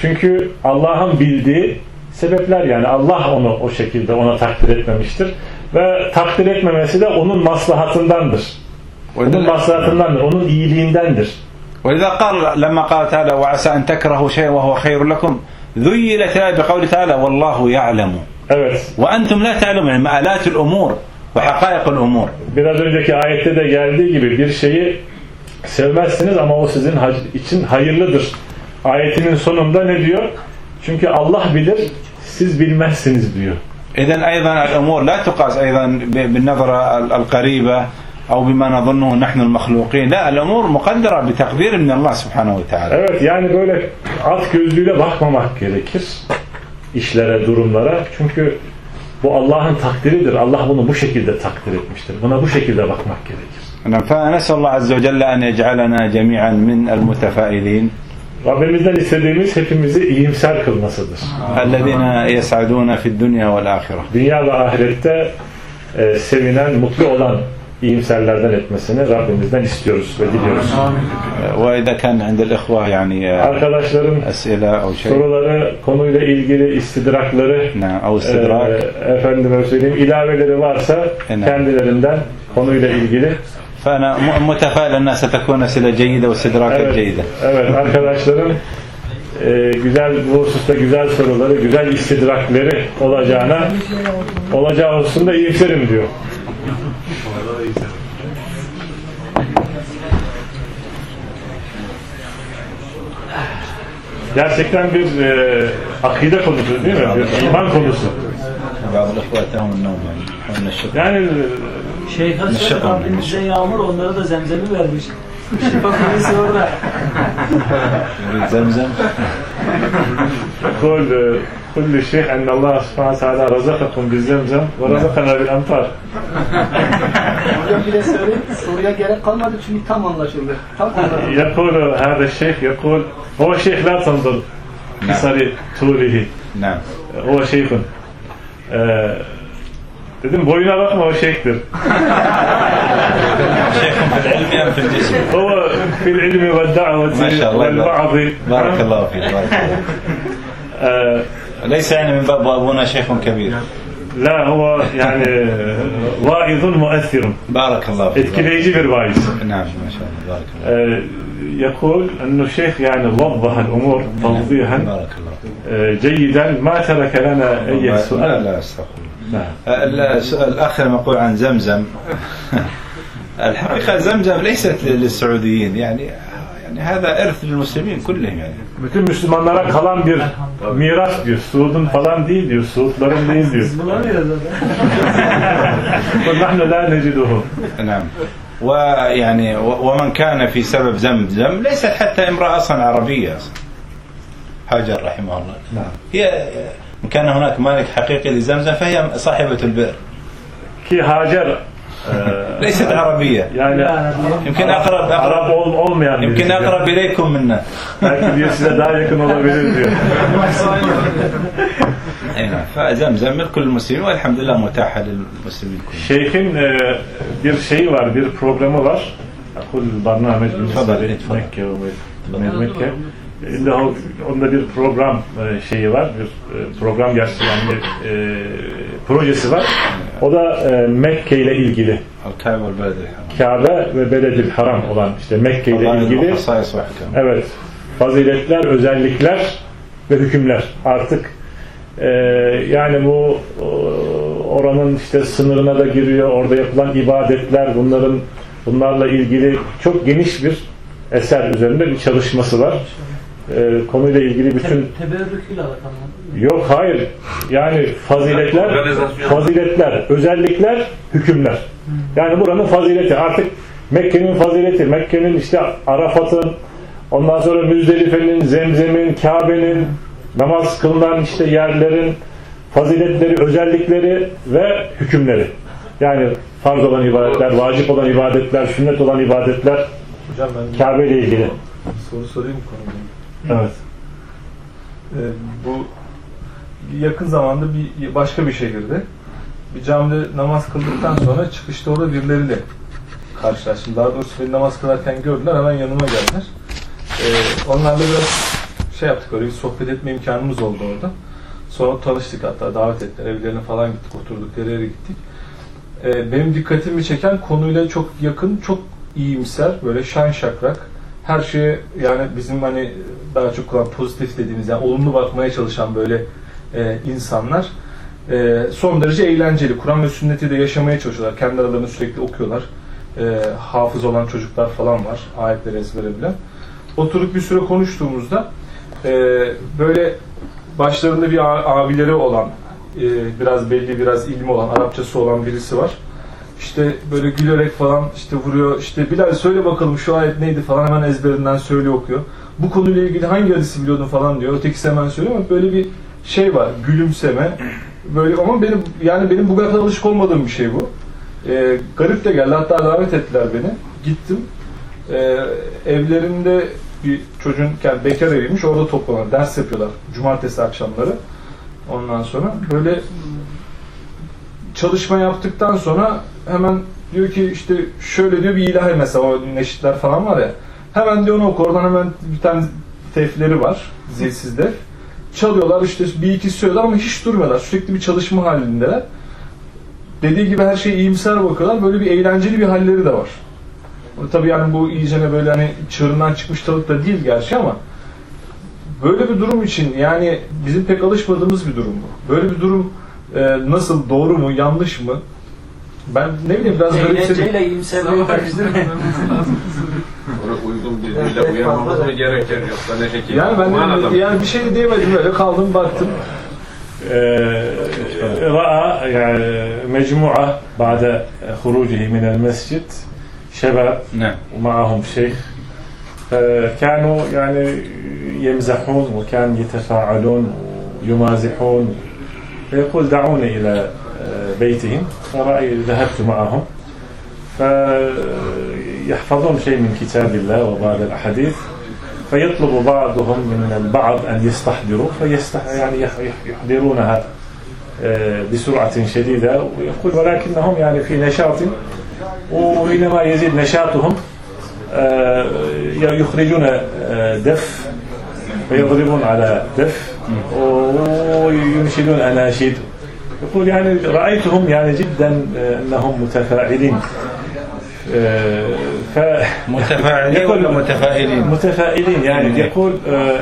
Çünkü Allah'ın bildiği sebepler yani Allah onu o şekilde ona takdir etmemiştir. Ve takdir etmemesi de onun maslahatındandır. Onun maslahatındandır, onun iyiliğindendir. ولذا قال لما قال تعالى وعسى أن تكرهوا شيئا وهو خير لكم ذيلت الآية بقوله تعالى والله يعلم Evet, وأنتم لا تعلمون يعني مآلات الأمور وحقائق الأمور biraz önceki ayette de geldiği gibi bir şeyi sevmezsiniz ama o sizin hac- için hayırlıdır. Ayetinin sonunda ne diyor? Çünkü Allah bilir, siz bilmezsiniz diyor. إذا أيضا الأمور لا تقاس أيضا ب- بالنظرة ال- القريبة أو بما نظنه نحن المخلوقين لا الأمور مقدرة بتقدير من الله سبحانه وتعالى Evet yani böyle alt gözlüğüyle bakmamak gerekir işlere, durumlara. Çünkü bu Allah'ın takdiridir. Allah bunu bu şekilde takdir etmiştir. Buna bu şekilde bakmak gerekir. نعم، فنسأل الله عز وجل أن يجعلنا جميعا من المتفائلين Rabbimizden istediğimiz hepimizi iyimser kılmasıdır. الذين يسعدون في الدنيا والآخرة Dünya ve ahirette e, sevinen, mutlu olan iyimserlerden etmesini Rabbimizden istiyoruz ve diliyoruz. وإذا كان عند الإخوة يعني Arkadaşların أسئلة أو شيء soruları, konuyla ilgili istidrakları, نعم أو e, استدراك efendime söyleyeyim ilaveleri varsa Evet. kendilerinden konuyla ilgili فأنا م- متفائل أنها ستكون أسئلة جيدة واستدراكات Evet, جيدة evet arkadaşların e, güzel bu hususta güzel soruları, güzel istidrakleri olacağına olacağı hususunda iyimserim diyor. Gerçekten bir e, akide konusu değil mi? Bir iman konusu. بعض الإخوة أتاهم النوم يعني حول الشكر Yani Şeyh Hasan Şaka mı? Rabbimize yağmur onlara da zemzemi vermiş. Şifa kulesi orada. يريد زمزم يقول كل شيء أن الله سبحانه وتعالى رزقكم بالزمزم ورزقنا بالأمطار Hocam bir de söyleyeyim. Soruya gerek kalmadı çünkü tam anlaşıldı. Tam anlaşıldı. يقول هذا الشيخ يقول هو شيخ لا تنظر في صريح طوله نعم هو شيخ Ee, Dedim boyuna bakma o şeyhtir. شيخ في العلم أم في الجسم هو في العلم والدعوة ما شاء الله والوعظ بارك الله فيك بارك الله ليس يعني من باب أبونا شيخ كبير لا هو يعني واعظ مؤثر بارك الله فيك etkileyici bir vaiz. نعم ما شاء الله بارك الله يقول أنه الشيخ يعني وضح الأمور توضيحا بارك الله جيدا ما ترك لنا أي لا سؤال لا استغفر نعم. السؤال الأخ لما يقول عن زمزم الحقيقة زمزم ليست للسعوديين يعني يعني هذا إرث للمسلمين كلهم يعني Bütün Müslümanlara kalan bir miras diyor. Suud'un falan değil diyor. Suudların değil diyor. Bulamıyoruz. نحن لا نجده نعم ويعني ومن كان في سبب زمزم ليست حتى امرأة أصلا عربية أصلا هاجر رحمه الله نعم. هي إن كان هناك مالك حقيقي لزمزم فهي صاحبة البئر. كي هاجر آه، ليست عربية. يعني يمكن أقرب أقرب أم أم يعني. يمكن أقرب إليكم منا. لكن يسد نعم. فزمزم لكل المسلمين والحمد لله متاحة للمسلمين شيخين آه، بير شيء وار بير بروبلم وار أقول البرنامج مكة لمكة ومكة İlla onda bir program e, şeyi var, bir e, program gerçekten bir e, projesi var. O da e, Mekke ile ilgili. Kabe ve Beledil Haram olan işte Mekke ile ilgili. Evet. Faziletler, özellikler ve hükümler. Artık e, yani bu oranın işte sınırına da giriyor. Orada yapılan ibadetler bunların bunlarla ilgili çok geniş bir eser üzerinde bir çalışması var. E, konuyla ilgili bütün Teberrüküyle alakalı. Yok hayır. Yani faziletler, faziletler, özellikler, hükümler. Yani buranın fazileti. Artık Mekke'nin fazileti, Mekke'nin işte Arafat'ın, ondan sonra Müzdelife'nin, Zemzem'in, Kabe'nin, namaz kılınan işte yerlerin faziletleri, özellikleri ve hükümleri. Yani farz olan ibadetler, vacip olan ibadetler, sünnet olan ibadetler Hocam ben Kabe ile ilgili. soru sorayım bu konuda. Evet. Ee, bu yakın zamanda bir başka bir şehirde bir camide namaz kıldıktan sonra çıkışta orada birileriyle karşılaştım. Daha doğrusu beni namaz kılarken gördüler hemen yanıma geldiler. Ee, onlarla biraz şey yaptık öyle bir sohbet etme imkanımız oldu orada. Sonra tanıştık hatta davet ettiler. Evlerine falan gittik, oturdukları yere gittik. Ee, benim dikkatimi çeken konuyla çok yakın, çok iyimser, böyle şan şakrak. Her şeye yani bizim hani daha çok kullan pozitif dediğimiz yani olumlu bakmaya çalışan böyle e, insanlar. E, son derece eğlenceli. Kur'an ve sünneti de yaşamaya çalışıyorlar. Kendi aralarında sürekli okuyorlar. E, hafız olan çocuklar falan var. Ayetleri ezbere bilen. Oturup bir süre konuştuğumuzda e, böyle başlarında bir abileri olan e, biraz belli biraz ilmi olan Arapçası olan birisi var. İşte böyle gülerek falan işte vuruyor. İşte Bilal söyle bakalım şu ayet neydi falan hemen ezberinden söylüyor okuyor. Bu konuyla ilgili hangi hadisi biliyordun falan diyor. Ötekisi hemen söylüyor ama böyle bir şey var. Gülümseme. Böyle ama benim yani benim bu kadar alışık olmadığım bir şey bu. Ee, garip de geldi. Hatta davet ettiler beni. Gittim. Ee, evlerinde bir çocuğun yani bekar eviymiş. Orada toplanıyor. Ders yapıyorlar. Cumartesi akşamları. Ondan sonra böyle çalışma yaptıktan sonra hemen diyor ki işte şöyle diyor bir ilahi mesela o neşitler falan var ya. Hemen diyor onu oku oradan hemen bir tane tefleri var zilsiz def çalıyorlar işte bir iki söylüyorlar ama hiç durmuyorlar sürekli bir çalışma halindeler. Dediği gibi her şeye iyimser bakıyorlar böyle bir eğlenceli bir halleri de var. Tabii yani bu iyicene böyle hani çığırından çıkmış tavuk da değil gerçi ama böyle bir durum için yani bizim pek alışmadığımız bir durum bu. Böyle bir durum e, nasıl doğru mu yanlış mı ben ne bileyim biraz garipsedim. Eğlenceyle iyimserliği karıştırmayın. Ona uygun bir dille uyanmamız mı gerekir yoksa ne şekilde? Yani ben Anladım. de, yani bir şey de diyemedim öyle kaldım baktım. رأى يعني مجموعة بعد خروجه من المسجد شباب نعم ومعهم شيخ فكانوا يعني يمزحون وكانوا يتفاعلون ويمازحون فيقول دعوني إلى بيتهم فرأي ذهبت معهم. فيحفظون شيء من كتاب الله وبعض الأحاديث. فيطلب بعضهم من البعض أن يستحضروا فيستح يعني يح- يح- يحضرونها آه، بسرعة شديدة. ويقول ولكنهم يعني في نشاط وحينما يزيد نشاطهم آه، يخرجون آه، دف فيضربون على دف. وينشدون أناشيد يقول يعني رأيتهم يعني جدا أنهم متفاعلين ف متفاعلين يقول- متفائلين؟ متفائلين يعني يقول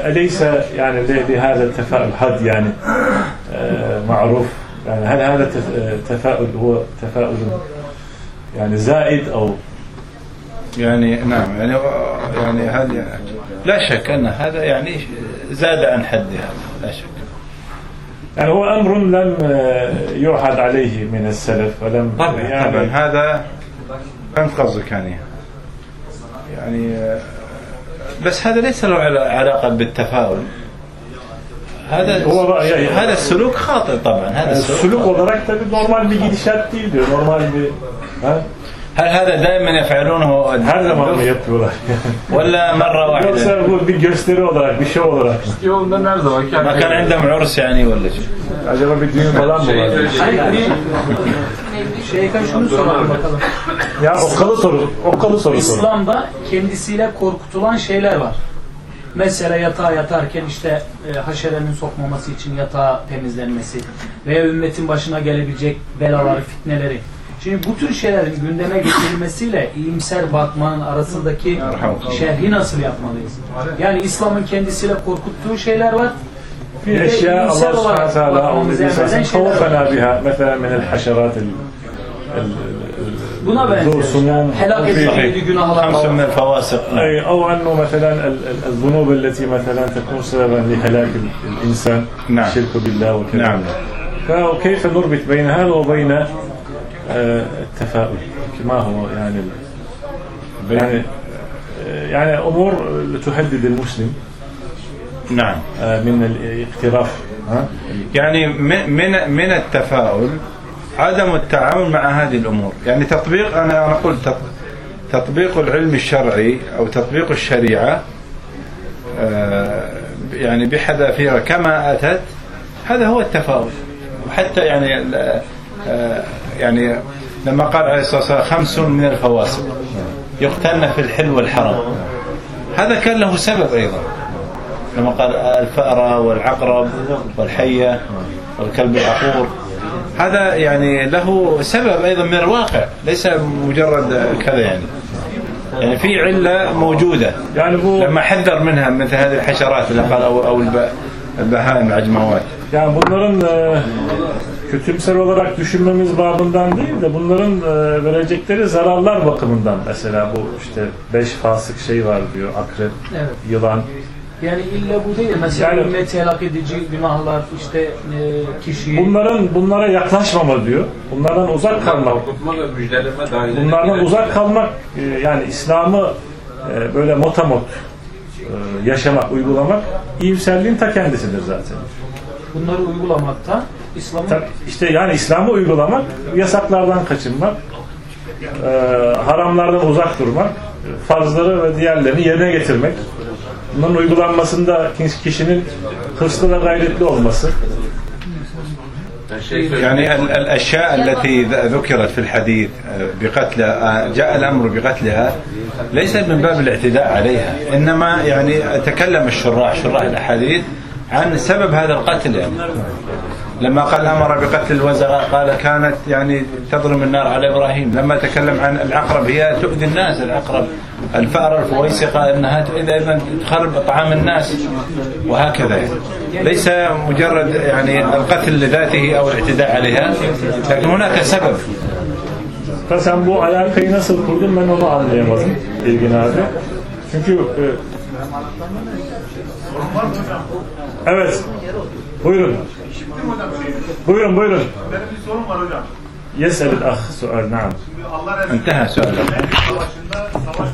أليس يعني لهذا التفاؤل حد يعني معروف يعني هل هذا التف- التفاؤل هو تفاؤل يعني زائد أو يعني نعم يعني يعني هذا لا شك ان هذا يعني زاد عن حد هذا لا شك يعني هو أمر لم يعهد عليه من السلف ولم طبعا يعني طبعا هذا فهمت قصدك يعني يعني بس هذا ليس له علا- علاقة بالتفاؤل هذا هو رأي- هذا السلوك خاطئ طبعا هذا Yani السلوك خاطئ. olarak tabii normal bir gidişat değil diyor. Normal bir ha? هل هذا دائما يفعلونه her zaman mı yapıyorlar? ولا مره واحده Yoksa bu bir gösteri olarak, bir şey olarak mı? Yolunda her zaman ما كان عندهم عرس يعني ولا شيء Acaba bir düğün falan mı var? Hayır bir Şeyh'e şunu soralım bakalım. Ya okkalı soru, okkalı soru soru. İslam'da kendisiyle korkutulan şeyler var. Mesela yatağa yatarken işte e, haşerenin sokmaması için yatağa temizlenmesi veya ümmetin başına gelebilecek belaları, fitneleri. Şimdi bu tür şeylerin gündeme getirilmesiyle iyimser bakmanın arasındaki şerhi nasıl yapmalıyız? Yani İslam'ın kendisiyle korkuttuğu şeyler var. في Bir de اشياء iyimser الله سبحانه olarak وتعالى او bakmamızı النبي صلى الله emreden عليه وسلم şeyler خوفنا var. بها مثلا من الحشرات ال Buna ذو benzer. سموم Helak edildiği günahlar خمس من var. الفواسق نعم. أي أو أنه مثلا ال- ال- الذنوب التي مثلا تكون سببا لهلاك ال- الإنسان نعم. الشرك بالله وكذا نعم. فكيف نربط بين هذا وبين آه، التفاؤل ما هو يعني يعني يعني أمور تهدد المسلم نعم. آه، من الاقتراف؟ يعني من من التفاؤل عدم التعامل مع هذه الأمور، يعني تطبيق أنا أنا أقول تط- تطبيق العلم الشرعي أو تطبيق الشريعة آه، يعني بحذافيرها كما آتت هذا هو التفاؤل. وحتى يعني آه، يعني لما قال عليه الصلاة والسلام خمس من الفواسق يقتلن في الحل والحرم. هذا كان له سبب أيضا. لما قال الفأرة والعقرب والحية والكلب العقور. هذا يعني له سبب أيضا من الواقع ليس مجرد كذا يعني. يعني في علة موجودة. bu لما حذر منها مثل هذه الحشرات اللي قال أو, أو الب- البهائم العجموات. Yani bunların e, kötümser olarak düşünmemiz babından değil de bunların e, verecekleri zararlar bakımından mesela bu işte beş fasık şey var diyor akrep, Evet. yılan. Yani illa bu değil. Mesela Yani- ümmeti helak edici günahlar işte e, kişi Bunların bunlara yaklaşmama diyor. Bunlardan uzak kalmak. Bunlardan uzak kalmak e, yani İslam'ı e, böyle motamot e, yaşamak, uygulamak iyimserliğin ta kendisidir zaten bunları uygulamakta İslam'ın Tabii işte yani İslam'ı uygulamak, yasaklardan kaçınmak, e, haramlardan uzak durmak, farzları ve diğerlerini yerine getirmek. Bunların uygulanmasında kişinin hırslı ve gayretli olması. Şey يعني ال- الأشياء التي ذ- ذكرت في الحديث آه، بقتلها آه، جاء الأمر بقتلها ليس من باب الاعتداء عليها إنما يعني تكلم الشراح شراح الأحاديث عن سبب هذا القتل يعني. لما قال أمر بقتل الوزغاء قال كانت يعني تضرم النار على إبراهيم. لما تكلم عن العقرب هي تؤذي الناس العقرب. الفويسقة أنها تؤذي أيضا تخرب طعام الناس وهكذا يعني. ليس مجرد يعني القتل لذاته أو الاعتداء عليها لكن هناك سبب. sen bu alakayı nasıl kurdun ben onu anlayamadım İlgin abi. Çünkü e, Evet. Buyurun. Buyurun buyurun. Benim bir sorum var hocam. Yeselil ah sual naam. Şimdi Allah Resulü savaşında savaş